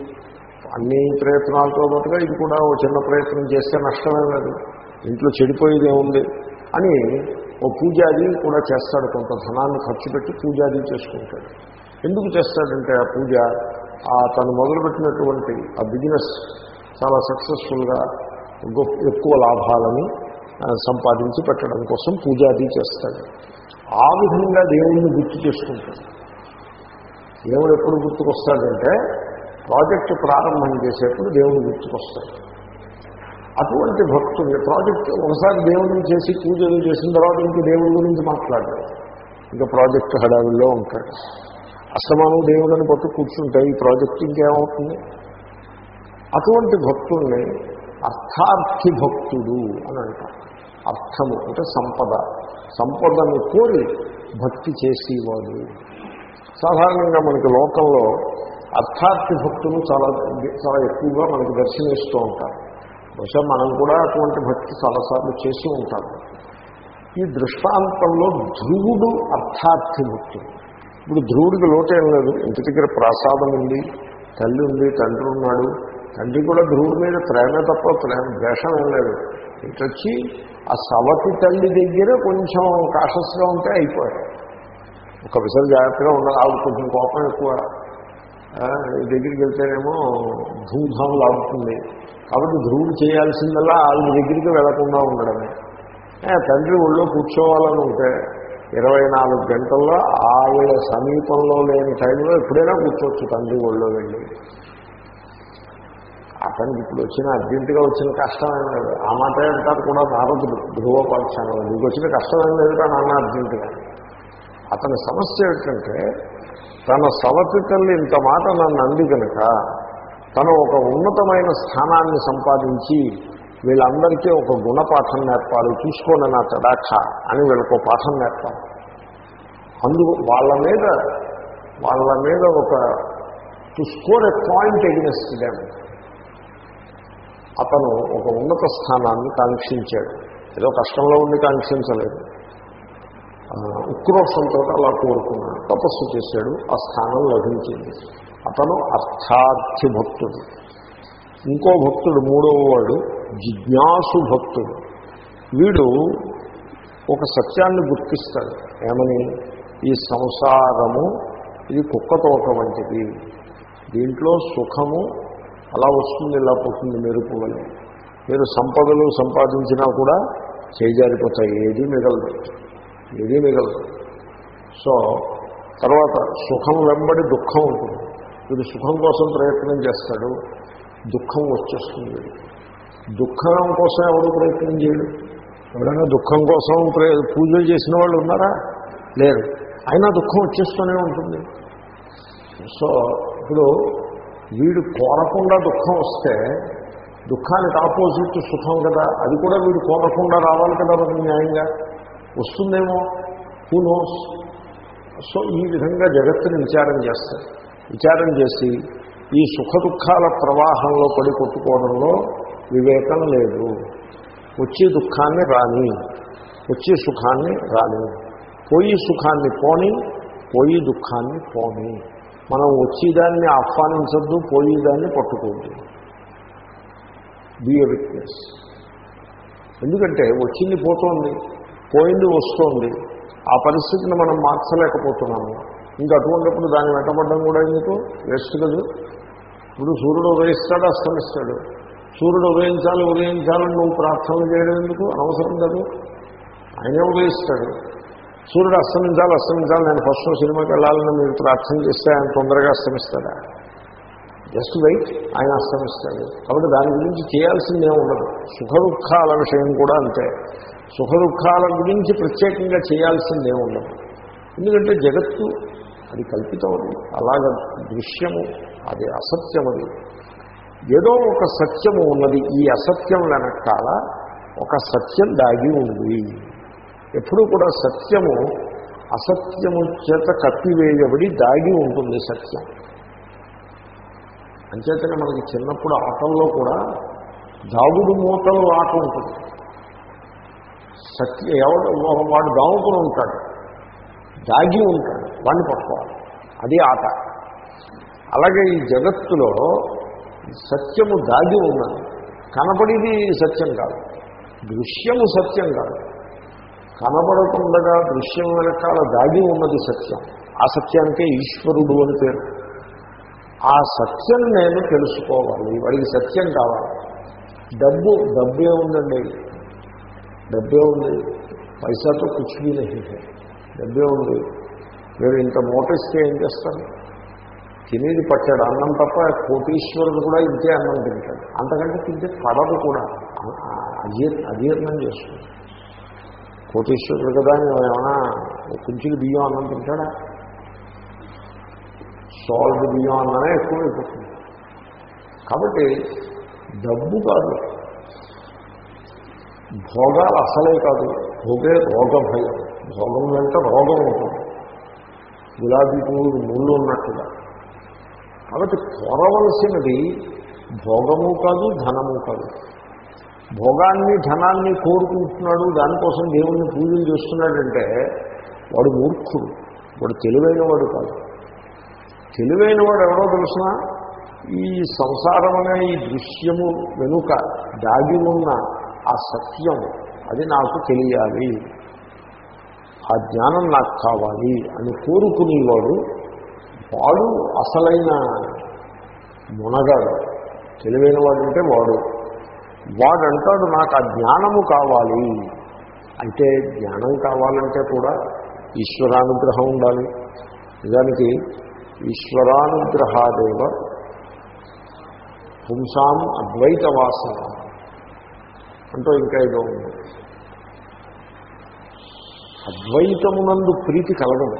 అన్ని ప్రయత్నాలతో పాటుగా ఇది కూడా ఓ చిన్న ప్రయత్నం చేస్తే నష్టమే లేదు. ఇంట్లో చెడిపోయేదేముంది అని ఓ పూజాది కూడా చేస్తాడు కొంత ధనాన్ని ఖర్చు పెట్టి పూజాది చేసుకుంటాడు. ఎందుకు చేస్తాడంటే ఆ పూజ? ఆ తను మొదలుపెట్టినటువంటి ఆ బిజినెస్ చాలా సక్సెస్ఫుల్గా గొప్ప ఎక్కువ లాభాలని సంపాదించి పెట్టడం కోసం పూజాది చేస్తాడు. ఆ విధంగా దేవుణ్ణి గుర్తు చేసుకుంటాడు. దేవుడు ఎప్పుడు గుర్తుకొస్తాడంటే ప్రాజెక్టు ప్రారంభం చేసేప్పుడు దేవుడు గుర్తుకొస్తాడు. అటువంటి భక్తుల్ని ప్రాజెక్ట్ ఒకసారి దేవుడిని చేసి పూజలు చేసిన తర్వాత ఇంక దేవుడి గురించి మాట్లాడతాడు ఇంకా ప్రాజెక్ట్ హడావిల్లో ఉంటాడు అస్తమానం దేవుడిని పట్టు కూర్చుంటే ఈ ప్రాజెక్ట్ ఇంకేమవుతుంది? అటువంటి భక్తుల్ని అర్థార్థి భక్తుడు అని అంటారు. అర్థము అంటే సంపద. సంపదను కోరి భక్తి చేసేవాడు. సాధారణంగా మనకి లోకంలో అర్థార్థి భక్తులు చాలా చాలా ఎక్కువగా మనకు దర్శనమిస్తూ ఉంటారు. బహుశా మనం కూడా అటువంటి భక్తి చాలాసార్లు చేసి ఉంటాం. ఈ దృష్టాంతంలో ధ్రువుడు అర్థార్థి భక్తుడు ఇప్పుడు ధ్రువుడికి లోటేం లేదు. ఇంటి దగ్గర ప్రసాదం ఉంది తల్లి ఉంది తండ్రి ఉన్నాడు. తండ్రి కూడా ధ్రువుడి మీద ప్రేమే తప్ప ప్రేమ ద్వేషం ఏం లేదు. ఇటొచ్చి ఆ సవతి తల్లి దగ్గర కొంచెం కాషస్గా ఉంటే అయిపోయాడు. ఒక విసరి జాగ్రత్తగా ఉండాలి. ఆవిడ కొంచెం కోపం ఎక్కువ. దగ్గరికి వెళ్తేనేమో ధూమ్ధాం లాగుతుంది. కాబట్టి ధ్రువుడు చేయాల్సిందల్లా వాళ్ళ దగ్గరికి వెళ్ళకుండా ఉండడమే. తండ్రి ఒళ్ళో కూర్చోవాలని ఉంటే ఇరవై నాలుగు గంటల్లో ఆవిడ సమీపంలో లేని టైంలో ఎప్పుడైనా కూర్చోవచ్చు తండ్రి ఒళ్ళో వెళ్ళి. అతనికి ఇప్పుడు వచ్చిన అర్జెంటుగా వచ్చిన కష్టం ఏం లేదు. ఆ మాట అంటారు కూడా నారదుడు ధ్రువోపాఖ్యానంలో. నీకు వచ్చిన కష్టం ఏం లేదు కానీ అన్న అర్జెంటుగా. అతని సమస్య ఏంటంటే తన సవతి తల్లి ఇంత మాట నన్ను అంది కనుక తను ఒక ఉన్నతమైన స్థానాన్ని సంపాదించి వీళ్ళందరికీ ఒక గుణపాఠం నేర్పాలి చూసుకోండి నా తడాఖ అని వీళ్ళకు పాఠం నేర్పాలి. అందుకు వాళ్ళ మీద వాళ్ళ మీద ఒక to score a point against them అతను ఒక ఉన్నత స్థానాన్ని కాంక్షించాడు. ఏదో కష్టంలో ఉండి కాంక్షించలేదు. ఉక్రోషంతో అలా కోరుకున్నాడు. తపస్సు చేశాడు ఆ స్థానం లభించింది. అతను అర్థార్థి భక్తుడు ఇంకో భక్తుడు మూడవ వాడు జిజ్ఞాసు భక్తుడు. వీడు ఒక సత్యాన్ని గుర్తిస్తాడు. ఏమని? ఈ సంసారము ఇది కుక్కతోక వంటిది. దీంట్లో సుఖము అలా వస్తుంది ఇలా పోతుంది మెరుపు వల్ల మీరు సంపదలు సంపాదించినా కూడా చేజారిపోతాయి ఏది మిగలదు. ఏదీ మిగలదు. సో తర్వాత సుఖం వెంబడి దుఃఖం ఉంటుంది. వీడు సుఖం కోసం ప్రయత్నం చేస్తాడు దుఃఖం వచ్చేస్తుంది. దుఃఖం కోసం ఎవరు ప్రయత్నం చేయడు? ఎవరైనా దుఃఖం కోసం ప్రే పూజలు చేసిన వాళ్ళు ఉన్నారా? లేరు. అయినా దుఃఖం వచ్చేస్తూనే ఉంటుంది. సో ఇప్పుడు వీడు కోరకుండా దుఃఖం వస్తే దుఃఖానికి ఆపోజిట్ సుఖం కదా. అది కూడా వీడు కోరకుండా రావాలి కదా మరి న్యాయంగా? వస్తుందేమో? హూ నోస్ సో ఈ విధంగా జగత్తుని విచారం చేస్తారు. విచారం చేసి ఈ సుఖ దుఃఖాల ప్రవాహంలో పడి కొట్టుకోవడంలో వివేకం లేదు. వచ్చే దుఃఖాన్ని రాని వచ్చే సుఖాన్ని రాని పోయి సుఖాన్ని పోని పోయి దుఃఖాన్ని పోని. మనం వచ్చేదాన్ని ఆహ్వానించద్దు పోయేదాన్ని పట్టుకోవద్దు. బి ఎ విట్నెస్ ఎందుకంటే వచ్చింది పోతోంది. పోయింది వస్తోంది. ఆ పరిస్థితిని మనం మార్చలేకపోతున్నాము. ఇంకా అటువంటిప్పుడు దాన్ని వెంటబడడం కూడా ఎందుకు? వేస్ట్ కదా. ఇప్పుడు సూర్యుడు ఉదయిస్తాడు అస్తమిస్తాడు. సూర్యుడు ఉదయించాలి ఉదయించాలని నువ్వు ప్రార్థనలు చేయడం ఎందుకు? అనవసరం కదా. ఆయనే ఉదయిస్తాడు. సూర్యుడు అస్తమించాలి అస్తమించాలి. నేను ఫస్ట్ సినిమాకి వెళ్ళాలని మీరు ప్రార్థన చేస్తే ఆయన తొందరగా అస్తమిస్తాడా? జస్ట్ వెయిట్ ఆయన అస్తమిస్తాడు. కాబట్టి దాని గురించి చేయాల్సిందే ఉండదు. సుఖ దుఃఖాల విషయం కూడా అంతే. సుఖ దుఃఖాల గురించి ప్రత్యేకంగా చేయాల్సిందే ఉండదు. ఎందుకంటే జగత్తు అది కల్పితం అలాగ దృశ్యము అది అసత్యం అది ఏదో ఒక సత్యము ఉన్నది ఈ అసత్యం వెనకాల ఒక సత్యం దాగి ఉంది. ఎప్పుడూ కూడా సత్యము అసత్యము చేత కప్పివేయబడి దాగి ఉంటుంది సత్యం. అంచేతనే మనకి చిన్నప్పుడు ఆటల్లో కూడా దాగుడు మూతలు ఆట ఉంటుంది సత్య ఎవడు వాడు దాముకుని ఉంటాడు దాగి ఉంటాడు వాడిని పట్టుకోవాలి. అది ఆట. అలాగే ఈ జగత్తులో సత్యము దాగి ఉన్నది. కనపడేది సత్యం కాదు. దృశ్యము సత్యం కాదు. కనబడకుండగా దృశ్యం వెనకాల దాగి ఉన్నది సత్యం. ఆ సత్యానికే ఈశ్వరుడు అని పేరు. ఆ సత్యం నేను తెలుసుకోవాలి. వాడికి సత్యం కావాలి. డబ్బు డబ్బే ఉందండి. డబ్బే ఉంది. పైసాతో కుచ్చుబీ నహి డబ్బే ఉంది. మీరు ఇంత మోటరిస్తే ఏం చేస్తారు? తినేది పట్టాడు. అన్నం తప్ప కోటీశ్వరుడు కూడా ఇంతే అన్నం తింటాడు. అంతకంటే తింటే పడదు కూడా. అజీర్ అజీర్ణం చేస్తుంది. కోటీశ్వరుడు కదా ఏమైనా కొంచెం బియ్యం అన్నం తింటాడా? సాల్ట్ బియ్యం అన్నమే ఎక్కువ అయిపోతుంది కాబట్టి డబ్బు కాదు. భోగాలు అసలే కాదు. భోగే రోగ భయం భోగం వెంట రోగం ఉంటుంది. గులాబీ పువ్వులు ముళ్ళు ఉన్నట్టుగా. కాబట్టి కోరవలసినది భోగము కాదు ధనము కాదు. భోగాన్ని ధనాన్ని కోరుకుంటున్నాడు దానికోసం దేవుణ్ణి పూజలు చేస్తున్నాడంటే వాడు మూర్ఖుడు. వాడు తెలివైన వాడు కాదు. తెలివైన వాడు ఎవరో తెలిసిన? ఈ సంసారం అనే ఈ దృశ్యము వెనుక దాగి ఉన్న ఆ సత్యం అది నాకు తెలియాలి. ఆ జ్ఞానం నాకు కావాలి అని కోరుకునేవాడు. వాడు అసలైన మునగాడు. తెలివైన వాడు. అంటే వాడు వాడంటాడు నాకు ఆ జ్ఞానము కావాలి. అయితే జ్ఞానం కావాలంటే కూడా ఈశ్వరానుగ్రహం ఉండాలి. నిజానికి ఈశ్వరానుగ్రహాదేవ పుంసాం అద్వైత వాసన అంటూ ఇంకా ఏదో ఉంది. అద్వైతమునందు ప్రీతి కలగదు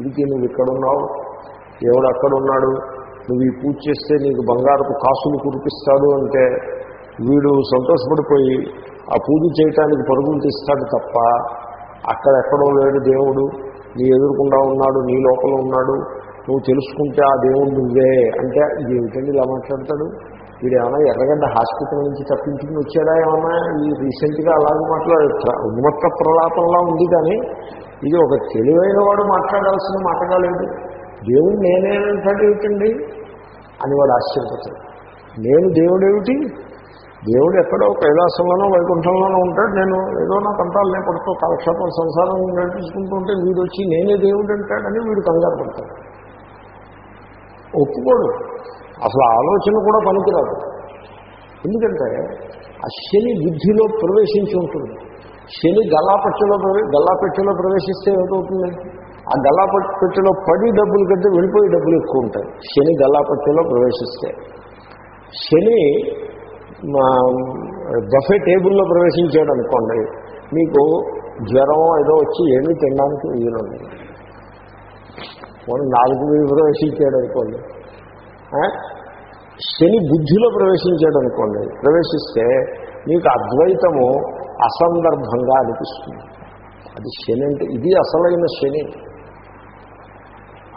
ఇది నువ్వు ఇక్కడున్నావు దేవుడు అక్కడున్నాడు నువ్వు ఈ పూజ చేస్తే నీకు బంగారపు కాసులు కురిపిస్తాడు అంటే వీడు సంతోషపడిపోయి ఆ పూజ చేయటానికి పరుగులు తీస్తాడు తప్ప అక్కడ ఎక్కడో లేడు దేవుడు. నీ ఎదురుకుండా ఉన్నాడు నీ లోపల ఉన్నాడు. నువ్వు తెలుసుకుంటే ఆ దేవుడు నువ్వే అంటే ఏమిటండి ఇలా మాట్లాడతాడు? వీడు ఏమైనా ఎర్రగడ్డ హాస్పిటల్ నుంచి తప్పించుకుని వచ్చాడా ఏమన్నా? ఈ రీసెంట్గా అలాగే మాట్లాడు ఉన్మత్త ప్రలాపంలా ఉంది కానీ ఇది ఒక తెలివైన వాడు మాట్లాడాల్సిన మాట కాలేదు. దేవుడు నేనేనంటాడు అని వాడు ఆశ్చర్యపోతాడు నేను దేవుడేమిటి? దేవుడు ఎక్కడో కైలాసంలోనో వైకుంఠంలోనో ఉంటాడు. నేను ఏదో నా కంటాలు నేను పడుతూ కాలక్షేపం సంసారం నడిపించుకుంటూ ఉంటే వీడు వచ్చి నేనే దేవుడు అంటాడని వీడు కంగారు పడతాడు. ఒప్పుకోడు. అసలు ఆలోచన కూడా పనికిరాదు. ఎందుకంటే ఆ శని బుద్ధిలో ప్రవేశించి ఉంటుంది. శని గల్లాపెట్టెలో ప్రవే గల్లాపెట్టెలో ప్రవేశిస్తే ఏమవుతుంది? ఆ గల్లాపెట్టెలో పడి డబ్బులు కంటే వెళ్ళిపోయే డబ్బులు ఎక్కువ ఉంటాయి. శని గల్లాపెట్టెలో ప్రవేశిస్తే. శని బఫే టేబుల్లో ప్రవేశించాడు అనుకోండి మీకు జ్వరం ఏదో వచ్చి ఏమీ తినడానికి వీలుంది నాలుగు మీద ప్రవేశించాడు అనుకోండి. శని బుద్ధిలో ప్రవేశించాడు అనుకోండి ప్రవేశిస్తే మీకు అద్వైతము అసందర్భంగా అనిపిస్తుంది. అది శని అంటే ఇది అసలైన శని.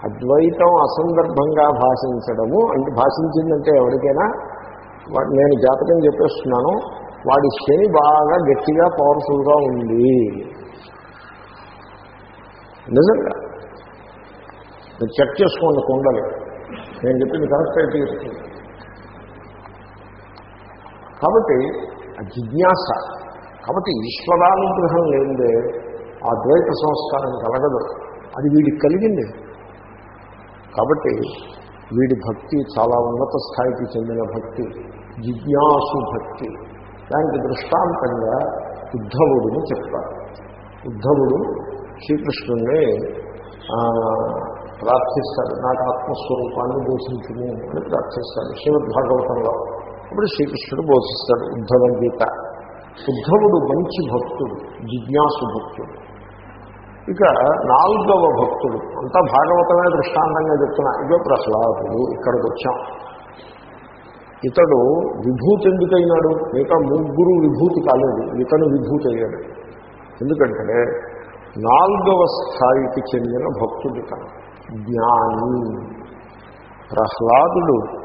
అద్వైతం అసందర్భంగా భాషించడము అంటే భాషించిందంటే ఎవరికైనా నేను జాతకం చెప్పేస్తున్నాను వాడి శని బాగా గట్టిగా పవర్ఫుల్గా ఉంది. నిజంగా. చెక్ చేసుకోండి కొండలు. నేను చెప్పింది కరెక్ట్ అయితే కాబట్టి జిజ్ఞాస కాబట్టి ఈశ్వరానుగ్రహం లేదే ఆ ద్వైత సంస్కారం కలగదు. అది వీడికి కలిగింది. కాబట్టి వీడి భక్తి చాలా ఉన్నత స్థాయికి చెందిన భక్తి జిజ్ఞాసు భక్తి. దానికి దృష్టాంతంగా ఉద్ధవుడిని చెప్తారు. ఉద్ధవుడు శ్రీకృష్ణుణ్ణి ప్రార్థిస్తాడు నాకు ఆత్మస్వరూపాన్ని బోధించుము అని ప్రార్థిస్తాడు శ్రీమద్ భాగవతంలో అప్పుడు శ్రీకృష్ణుడు బోధిస్తాడు ఉద్ధవ గీత. ఉద్ధవుడు మంచి భక్తుడు జిజ్ఞాసు భక్తుడు. ఇక నాలుగవ భక్తుడు. అంతా భాగవతమైన దృష్టాంతంగా చెప్తున్నా. ఇదో ప్రహ్లాదుడు ఇక్కడికి వచ్చాం. ఇతడు విభూతి ఎందుకైనాడు మిగతా ముగ్గురు విభూతి కాలేదు. ఇతను విభూతి అయ్యాడు. ఎందుకంటే నాలుగవ స్థాయికి చెందిన భక్తుడు ఇతను జ్ఞాని. ప్రహ్లాదుడు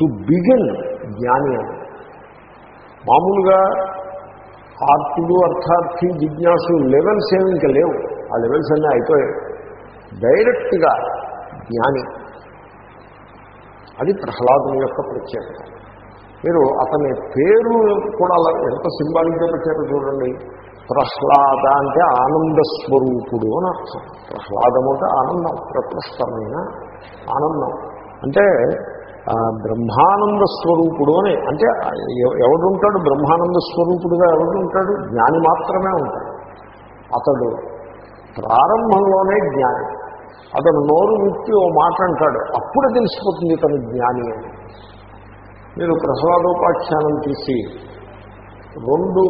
టు బిగిన్ జ్ఞాని అని. మామూలుగా ఆర్తుడు అర్థార్థి జిజ్ఞాసు లెవెల్స్ ఏమి ఇంకా లేవు. ఆ లెవెల్స్ అన్నీ అయిపోయాయి. డైరెక్ట్గా జ్ఞాని. అది ప్రహ్లాదుని యొక్క ప్రత్యేకత. మీరు అతని పేరు కూడా అలా ఎంత సింబాలిక్గా పెట్టారో చూడండి. ప్రహ్లాద అంటే ఆనంద స్వరూపుడు అని అర్థం. ప్రహ్లాదము అంటే ఆనందం ప్రకృష్టమైన ఆనందం. అంటే బ్రహ్మానంద స్వరూపుడు అని. అంటే ఎవడుంటాడు? బ్రహ్మానంద స్వరూపుడుగా ఎవడుంటాడు? జ్ఞాని మాత్రమే ఉంటాడు. అతడు ప్రారంభంలోనే జ్ఞాని. అతను నోరు విప్పి ఓ మాట అంటాడు. అప్పుడే తెలిసిపోతుంది తను జ్ఞాని అని. మీరు ప్రసాదోపాఖ్యానం తీసి రెండు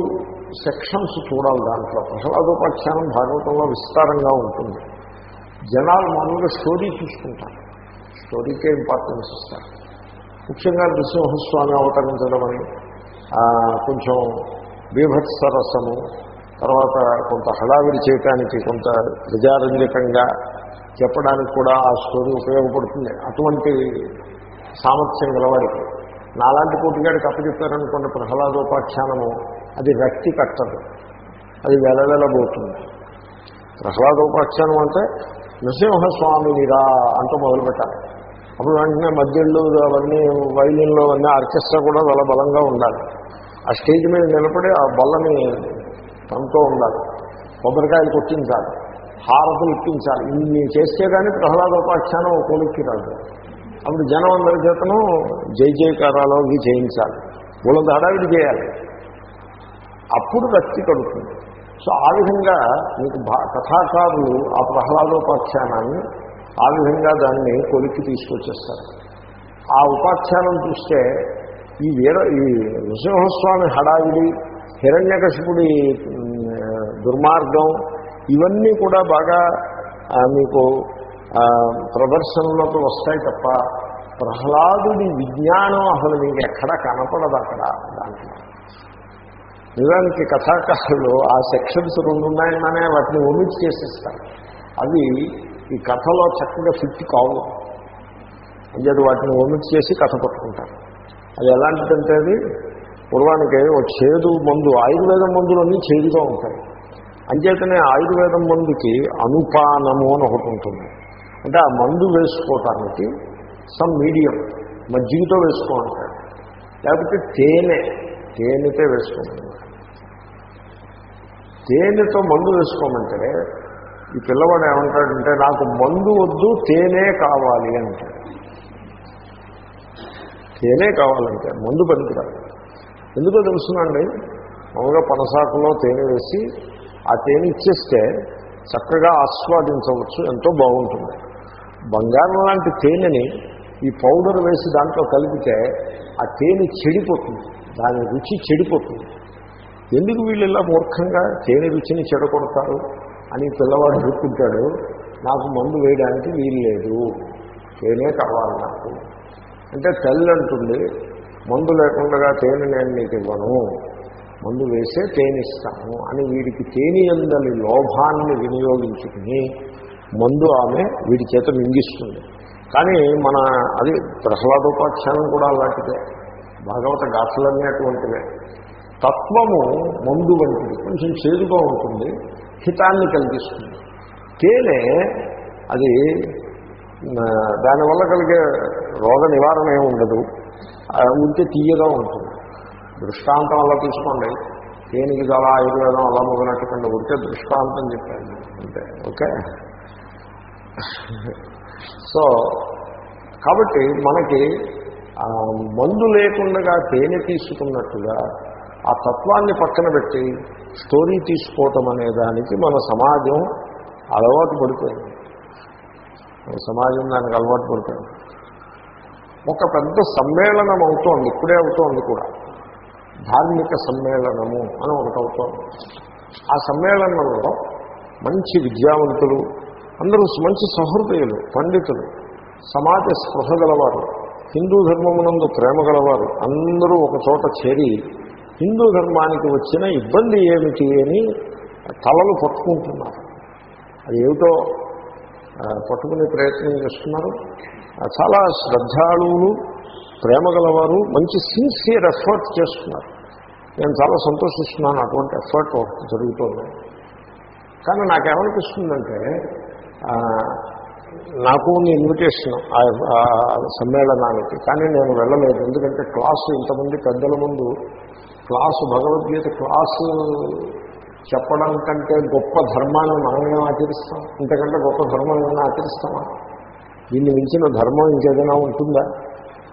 సెక్షన్స్ చూడాలి దాంట్లో. ప్రహ్లాదోపాఖ్యానం భాగవతంలో విస్తారంగా ఉంటుంది. జనాలు మామూలుగా స్టోరీ చూసుకుంటారు. స్టోరీకే ఇంపార్టెన్స్ ఇస్తారు. ముఖ్యంగా నృసింహస్వామి అవతరించడం అని కొంచెం బీభత్సరసము తర్వాత కొంత హడావిడి చేయటానికి కొంత ప్రజారంజకంగా చెప్పడానికి కూడా ఆ స్టోరీ ఉపయోగపడుతుంది. అటువంటి సామర్థ్యం గలవాడికి నాలాంటి పోటీగాడికి అప్పచెప్పారనుకున్న ప్రహ్లాదోపాఖ్యానము అది రక్తి కట్టదు. అది వెలవెలబోతుంది ప్రహ్లాదోపాఖ్యానం అంటే నృసింహస్వామినిరా అంటూ మొదలుపెట్టాలి. అప్పుడు వెంటనే మధ్యలో అవన్నీ వైలిన్లో అవన్నీ ఆర్కెస్ట్రా కూడా చాలా బలంగా ఉండాలి. ఆ స్టేజ్ మీద నిలబడి ఆ బల్లని తనతో ఉండాలి. కొబ్బరికాయలు కొట్టించాలి. హారతులు ఇప్పించాలి. ఇన్ని చేస్తే కానీ ప్రహ్లాదోపాఖ్యానం ఒక కొలిక్కి రాదు. అప్పుడు జనం అందరి చేతను జై జయకారాలు అవి చేయించాలి. వాళ్ళంత హడావిడి చేయాలి. అప్పుడు రక్తి కడుతుంది. సో ఆ విధంగా మీకు భా- కథాకారులు ఆ ప్రహ్లాదోపాఖ్యానాన్ని ఆ విధంగా దాన్ని కొలిక్కి తీసుకొచ్చేస్తారు. ఆ ఉపాఖ్యానం చూస్తే ఈ వీర ఈ నృసింహస్వామి హడావిడి హిరణ్యకశిపుడి దుర్మార్గం ఇవన్నీ కూడా బాగా మీకు ప్రదర్శనలోకి వస్తాయి తప్ప ప్రహ్లాదుడి విజ్ఞానం అసలు మీకు ఎక్కడ కనపడదు అక్కడ దాంట్లో. నిజానికి కథాకారులు ఆ సెక్షన్స్ రెండు ఉన్నాయన్నానే వాటిని ఒమిట్ చేసేస్తారు. అవి ఈ కథలో చక్కగా ఫిట్ కావు. అంచేది వాటిని ఒమిట్ చేసి కథ పట్టుకుంటారు. అది ఎలాంటిదంటే అది పూర్వానికి ఒక చేదు మందు ఆయుర్వేదం మందులన్నీ చేదుగా ఉంటాయి. అంచేతనే ఆయుర్వేదం మందుకి అనుపానము అని ఒకటి ఉంటుంది. అంటే ఆ మందు వేసుకోవటానికి సమ్ మీడియం మజ్జిగతో వేసుకోమంటాడు లేకపోతే తేనె తేనెతో వేసుకోమంటాడు తేనెతో మందు వేసుకోమంటే ఈ పిల్లవాడు ఏమంటాడంటే నాకు మందు వద్దు తేనె కావాలి అంటాడు. తేనె కావాలంటే మందు పనికిరాదు. ఎందుకో తెలుసునండి మామూలుగా పనసాకులో తేనె వేసి ఆ తేనె ఇచ్చేస్తే చక్కగా ఆస్వాదించవచ్చు ఎంతో బాగుంటుంది. బంగారం లాంటి తేనెని ఈ పౌడర్ వేసి దాంట్లో కలిపితే ఆ తేనె చెడిపోతుంది దాని రుచి చెడిపోతుంది. ఎందుకు వీళ్ళు ఇలా మూర్ఖంగా తేనె రుచిని చెడగొడతారు అని పిల్లవాడు చెప్పుకుంటాడు నాకు మందు వేయడానికి వీలు లేదు. తేనే కావాలి నాకు. అంటే తల్లి అంటుంది మందు లేకుండా తేనె నేను నీకు ఇవ్వను. మందు వేసే తేనిస్తాను అని వీడికి తేనె ఎందని లోభాన్ని వినియోగించుకుని మందు ఆమె వీడి చేత మింగిస్తుంది. కానీ మన అది ప్రహ్లాదోపాఖ్యానం కూడా అలాంటిదే. భాగవత గాథలన్నీ అటువంటివే. తత్వము మందు వంటిది కొంచెం చేదుగా ఉంటుంది హితాన్ని కలిగిస్తుంది. తేనె అది దానివల్ల కలిగే రోగ నివారణ ఏమి ఉండదు. ఉంటే తీయగా ఉంటుంది. దృష్టాంతం అలా తీసుకోండి. తేనికి చాలా ఆయుర్వేదం అలా మొదలెట్టకుండా ఉంటే దృష్టాంతం చెప్పాను. అంతే ఓకే? సో కాబట్టి మనకి మందు లేకుండా తేనె తీసుకున్నట్టుగా ఆ తత్వాన్ని పక్కన పెట్టి స్టోరీ తీసుకోవటం అనే దానికి మన సమాజం అలవాటు పడిపోయింది. మన సమాజం దానికి అలవాటు పడిపోయింది. ఒక పెద్ద సమ్మేళనం అవుతోంది ఇప్పుడే అవుతోంది కూడా. ధార్మిక సమ్మేళనము అని ఒకటి అవుతోంది. ఆ సమ్మేళనంలో మంచి విద్యావంతులు అందరూ మంచి సహృదయులు పండితులు సమాజ స్పృహ గలవారు హిందూ ధర్మమునందు ప్రేమ గలవారు అందరూ ఒక చోట చేరి హిందూ ధర్మానికి వచ్చిన ఇబ్బంది ఏమిటి అని తలలు పట్టుకుంటున్నారు. అది ఏమిటో పట్టుకునే ప్రయత్నం చేస్తున్నారు. చాలా శ్రద్ధాళువులు ప్రేమ గలవారు మంచి సిన్సియర్ ఎఫర్ట్ చేస్తున్నారు. నేను చాలా సంతోషిస్తున్నాను అటువంటి ఎఫర్ట్ జరుగుతుంది. కానీ నాకేమనిపిస్తుందంటే నాకు ఇన్విటేషన్ ఆ- సమ్మేళనానికి కానీ నేను వెళ్ళలేదు. ఎందుకంటే క్లాసు ఇంతమంది పెద్దల ముందు క్లాసు భగవద్గీత క్లాసు చెప్పడం కంటే గొప్ప ధర్మాన్ని మనమేం ఆచరిస్తాం? ఇంతకంటే గొప్ప ధర్మం ఏమైనా ఆచరిస్తామా? దీన్ని మించిన ధర్మం ఇంకేదైనా ఉంటుందా?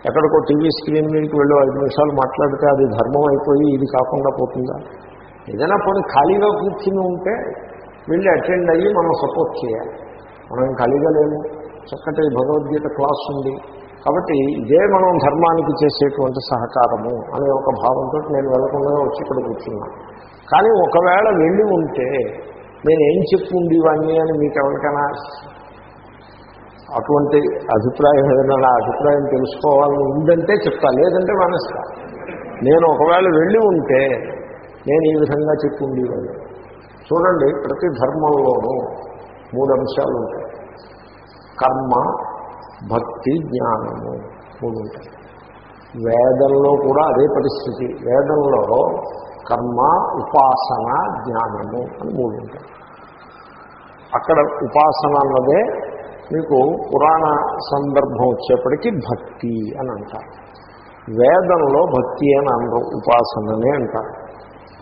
ఎక్కడికో టీవీ స్క్రీన్ మీదకి వెళ్ళి ఐదు నిమిషాలు మాట్లాడితే అది ధర్మం అయిపోయి ఇది కాకుండా పోతుందా? ఏదైనా పోనీ ఖాళీగా కూర్చుని ఉంటే వెళ్ళి అటెండ్ అయ్యి మనం సపోర్ట్ చేయాలి. మనం ఖాళీగా లేము? చక్కటి భగవద్గీత క్లాస్ ఉంది. కాబట్టి ఇదే మనం ధర్మానికి చేసేటువంటి సహకారము అనే ఒక భావంతో నేను వెళ్ళకుండా వచ్చి ఇక్కడ కూర్చున్నాను కానీ ఒకవేళ వెళ్ళి ఉంటే నేను ఏం చెప్పుండేవాడిని అని మీకు ఎవరికైనా అటువంటి అభిప్రాయం ఏదైనా నా అభిప్రాయం తెలుసుకోవాలని ఉందంటే చెప్తా లేదంటే మానేస్తా. నేను ఒకవేళ వెళ్ళి ఉంటే నేను ఈ విధంగా చెప్పుండేవాడు చూడండి ప్రతి ధర్మంలోనూ మూడు అంశాలు ఉంటాయి. కర్మ భక్తి జ్ఞానము మూడు ఉంటాయి వేదంలో కూడా అదే పరిస్థితి. వేదంలో కర్మ ఉపాసన జ్ఞానము అని మూడు ఉంటాయి అక్కడ ఉపాసన అన్నదే మీకు పురాణ సందర్భం వచ్చేప్పటికీ భక్తి అని అంటారు. వేదంలో భక్తి అని అనరు ఉపాసననే అంటారు.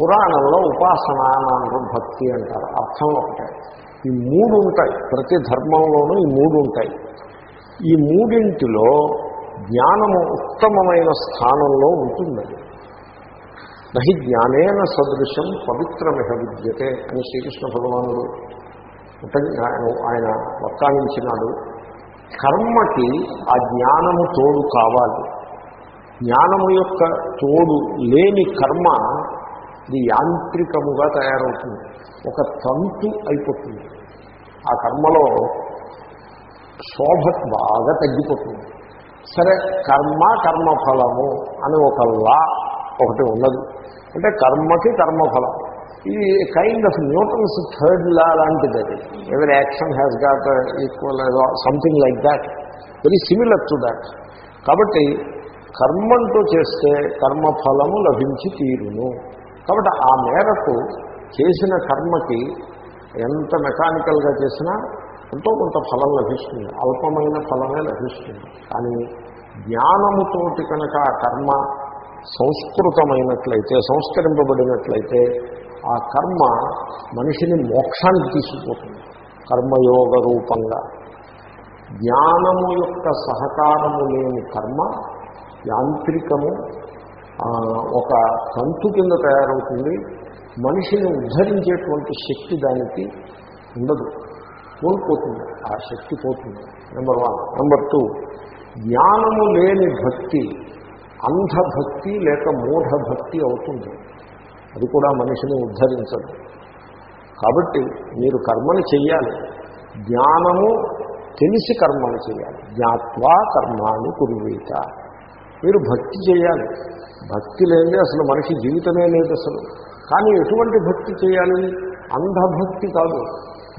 పురాణంలో ఉపాసన అని అనరు భక్తి అంటారు. అర్థం ఒకటే. ఈ మూడు ఉంటాయి. ప్రతి ధర్మంలోనూ ఈ మూడు ఉంటాయి. ఈ మూడింటిలో జ్ఞానము ఉత్తమమైన స్థానంలో ఉంటుంది. నహి జ్ఞానేన సదృశం పవిత్రమిహ విద్యతే అని శ్రీకృష్ణ భగవానుడు ఆయన వక్కానించినాడు కర్మకి ఆ జ్ఞానము తోడు కావాలి. జ్ఞానము యొక్క తోడు లేని కర్మ ఇది యాంత్రికముగా తయారవుతుంది. ఒక తంతు అయిపోతుంది. ఆ కర్మలో శోభ బాగా తగ్గిపోతుంది. సరే కర్మ కర్మఫలము అని ఒక లా ఒకటి ఉన్నది అంటే కర్మకి కర్మఫలం. ఇది kind of Newton's third law లాంటిది అది. ఎవరి action has got equal something like that very similar to that కాబట్టి కర్మంతో చేస్తే కర్మఫలము లభించి తీరును. కాబట్టి ఆ మేరకు చేసిన కర్మకి ఎంత మెకానికల్గా చేసినా ఎంతో కొంత ఫలం లభిస్తుంది. అల్పమైన ఫలమే లభిస్తుంది. కానీ జ్ఞానముతోటి కనుక ఆ కర్మ సంస్కృతమైనట్లయితే సంస్కరింపబడినట్లయితే ఆ కర్మ మనిషిని మోక్షానికి తీసుకుపోతుంది. కర్మయోగ రూపంగా జ్ఞానము యొక్క సహకారము లేని కర్మ యాంత్రికము ఒక తంతు కింద తయారవుతుంది. మనిషిని ఉద్ధరించేటువంటి శక్తి దానికి ఉండదు. కోల్పోతుంది ఆ శక్తి పోతుంది. నెంబర్ వన్ నెంబర్ టూ జ్ఞానము లేని భక్తి అంధభక్తి లేక మూఢభక్తి అవుతుంది. అది కూడా మనిషిని ఉద్ధరించదు. కాబట్టి మీరు కర్మని చెయ్యాలి. జ్ఞానము తెలిసి కర్మను చేయాలి జ్ఞాత్వా కర్మాన్ని కురువీత. మీరు భక్తి చేయాలి భక్తి లేనిదే అసలు మనిషి జీవితమే లేదు అసలు. కానీ ఎటువంటి భక్తి చేయాలి అంధభక్తి కాదు.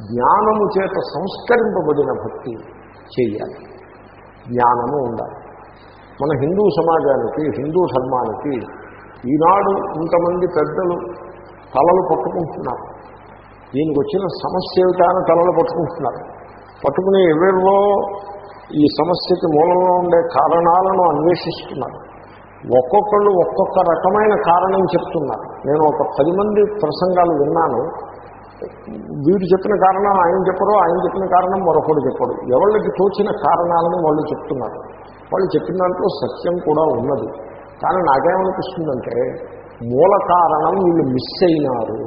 జ్ఞానము చేత సంస్కరింపబడిన భక్తి చేయాలి. జ్ఞానము ఉండాలి. మన హిందూ సమాజానికి హిందూ ధర్మానికి ఈనాడు ఇంతమంది పెద్దలు తలలు పట్టుకుంటున్నారు. దీనికి వచ్చిన సమస్య ఏమిటాన తలలు పట్టుకుంటున్నారు. పట్టుకుని ఎవరిలో ఈ సమస్యకి మూలంలో ఉండే కారణాలను అన్వేషిస్తున్నారు. ఒక్కొక్కళ్ళు ఒక్కొక్క రకమైన కారణం చెప్తున్నారు. నేను ఒక పది మంది ప్రసంగాలు విన్నాను. వీడు చెప్పిన కారణం ఆయన చెప్పరు ఆయన చెప్పిన కారణం మరొకడు చెప్పడు. ఎవరికి తోచిన కారణాలను వాళ్ళు చెప్తున్నారు. వాళ్ళు చెప్పిన దాంట్లో సత్యం కూడా ఉన్నది. కానీ నాకేమనిపిస్తుందంటే మూల కారణం వీళ్ళు మిస్ అయినారు.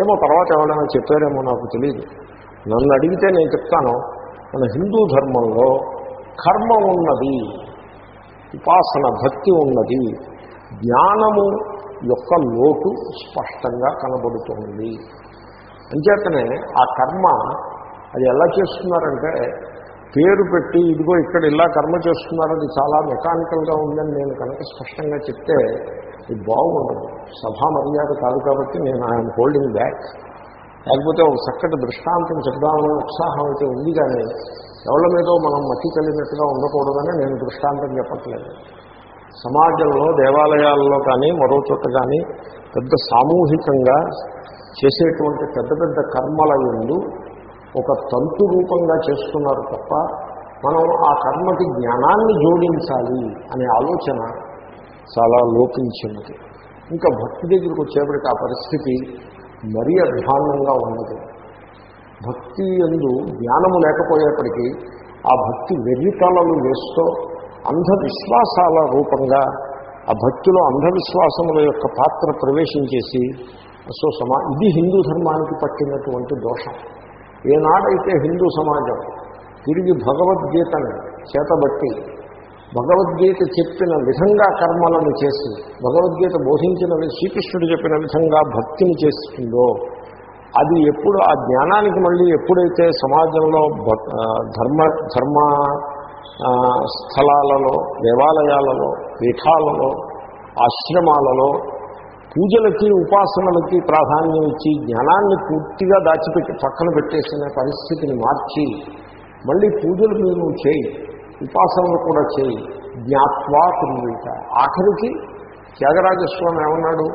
ఏమో తర్వాత ఎవరైనా చెప్పారేమో నాకు తెలియదు నన్ను అడిగితే నేను చెప్తాను మన హిందూ ధర్మంలో కర్మ ఉన్నది ఉపాసన భక్తి ఉన్నది జ్ఞానము యొక్క లోటు స్పష్టంగా కనబడుతుంది. అంచేతనే ఆ కర్మ అది ఎలా చేస్తున్నారంటే పేరు పెట్టి ఇదిగో ఇక్కడ ఇలా కర్మ చేస్తున్నారు అది చాలా మెకానికల్గా ఉందని నేను కనుక స్పష్టంగా చెప్తే ఇది బాగుండదు. సభా మర్యాద కాదు కాబట్టి నేను ఐఎమ్ హోల్డింగ్ బ్యాక్. లేకపోతే ఒక చక్కటి దృష్టాంతం చెప్దామనే ఉత్సాహం అయితే ఉంది కానీ ఎవరి మీదో మనం మతి కలిగినట్టుగా ఉండకూడదని నేను దృష్టాంతం చెప్పట్లేదు. సమాజంలో దేవాలయాల్లో కానీ మరో చోట కానీ పెద్ద సామూహికంగా చేసేటువంటి పెద్ద పెద్ద కర్మల ఎందు ఒక తంతు రూపంగా చేస్తున్నారు తప్ప మనం ఆ కర్మకి జ్ఞానాన్ని జోడించాలి అనే ఆలోచన చాలా లోపించినది. ఇంకా భక్తి దగ్గరికి వచ్చేప్పటికి ఆ పరిస్థితి మరీ అధ్వాన్నంగా ఉన్నది. భక్తి ఎందు జ్ఞానము లేకపోయేప్పటికీ ఆ భక్తి వెర్రితలలు వేస్తూ అంధవిశ్వాసాల రూపంగా ఆ భక్తిలో అంధవిశ్వాసముల యొక్క పాత్ర ప్రవేశించేసి సో సమా ఇది హిందూ ధర్మానికి పట్టినటువంటి దోషం. ఏనాడైతే హిందూ సమాజం తిరిగి భగవద్గీతని చేతబట్టి భగవద్గీత చెప్పిన విధంగా కర్మలను చేసి భగవద్గీత బోధించిన శ్రీకృష్ణుడు చెప్పిన విధంగా భక్తిని చేస్తుందో అది ఎప్పుడు ఆ జ్ఞానానికి మళ్ళీ ఎప్పుడైతే సమాజంలో ధర్మ ధర్మ స్థలాలలో దేవాలయాలలో పీఠాలలో ఆశ్రమాలలో పూజలకి ఉపాసనలకి ప్రాధాన్యం ఇచ్చి జ్ఞానాన్ని పూర్తిగా దాచిపెట్టి పక్కన పెట్టేసిన పరిస్థితిని మార్చి మళ్ళీ పూజలు మీరు చేయి ఉపాసనలు కూడా చేయి. జ్ఞాత్వా కురువీట ఆఖరికి త్యాగరాజస్వామి ఏమన్నాడు?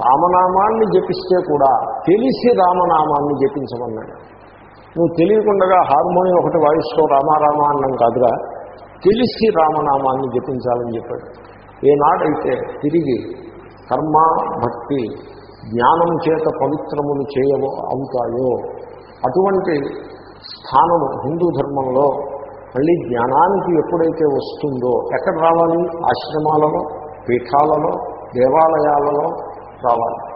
రామనామాన్ని జపిస్తే కూడా తెలిసి రామనామాన్ని జపించమన్నాడు. నువ్వు తెలియకుండా హార్మోనియం ఒకటి వాయిస్తూ రామారామ అన్నం కాదురా తెలిసి రామనామాన్ని జపించాలని చెప్పాడు. ఏనాడైతే తిరిగి కర్మ భక్తి జ్ఞానం చేత పవిత్రములు చేయవో అవుతాయో? అటువంటి స్థానము హిందూ ధర్మంలో మళ్ళీ జ్ఞానానికి ఎప్పుడైతే వస్తుందో ఎక్కడ రావాలి? ఆశ్రమాలలో పీఠాలలో దేవాలయాలలో రావాలి.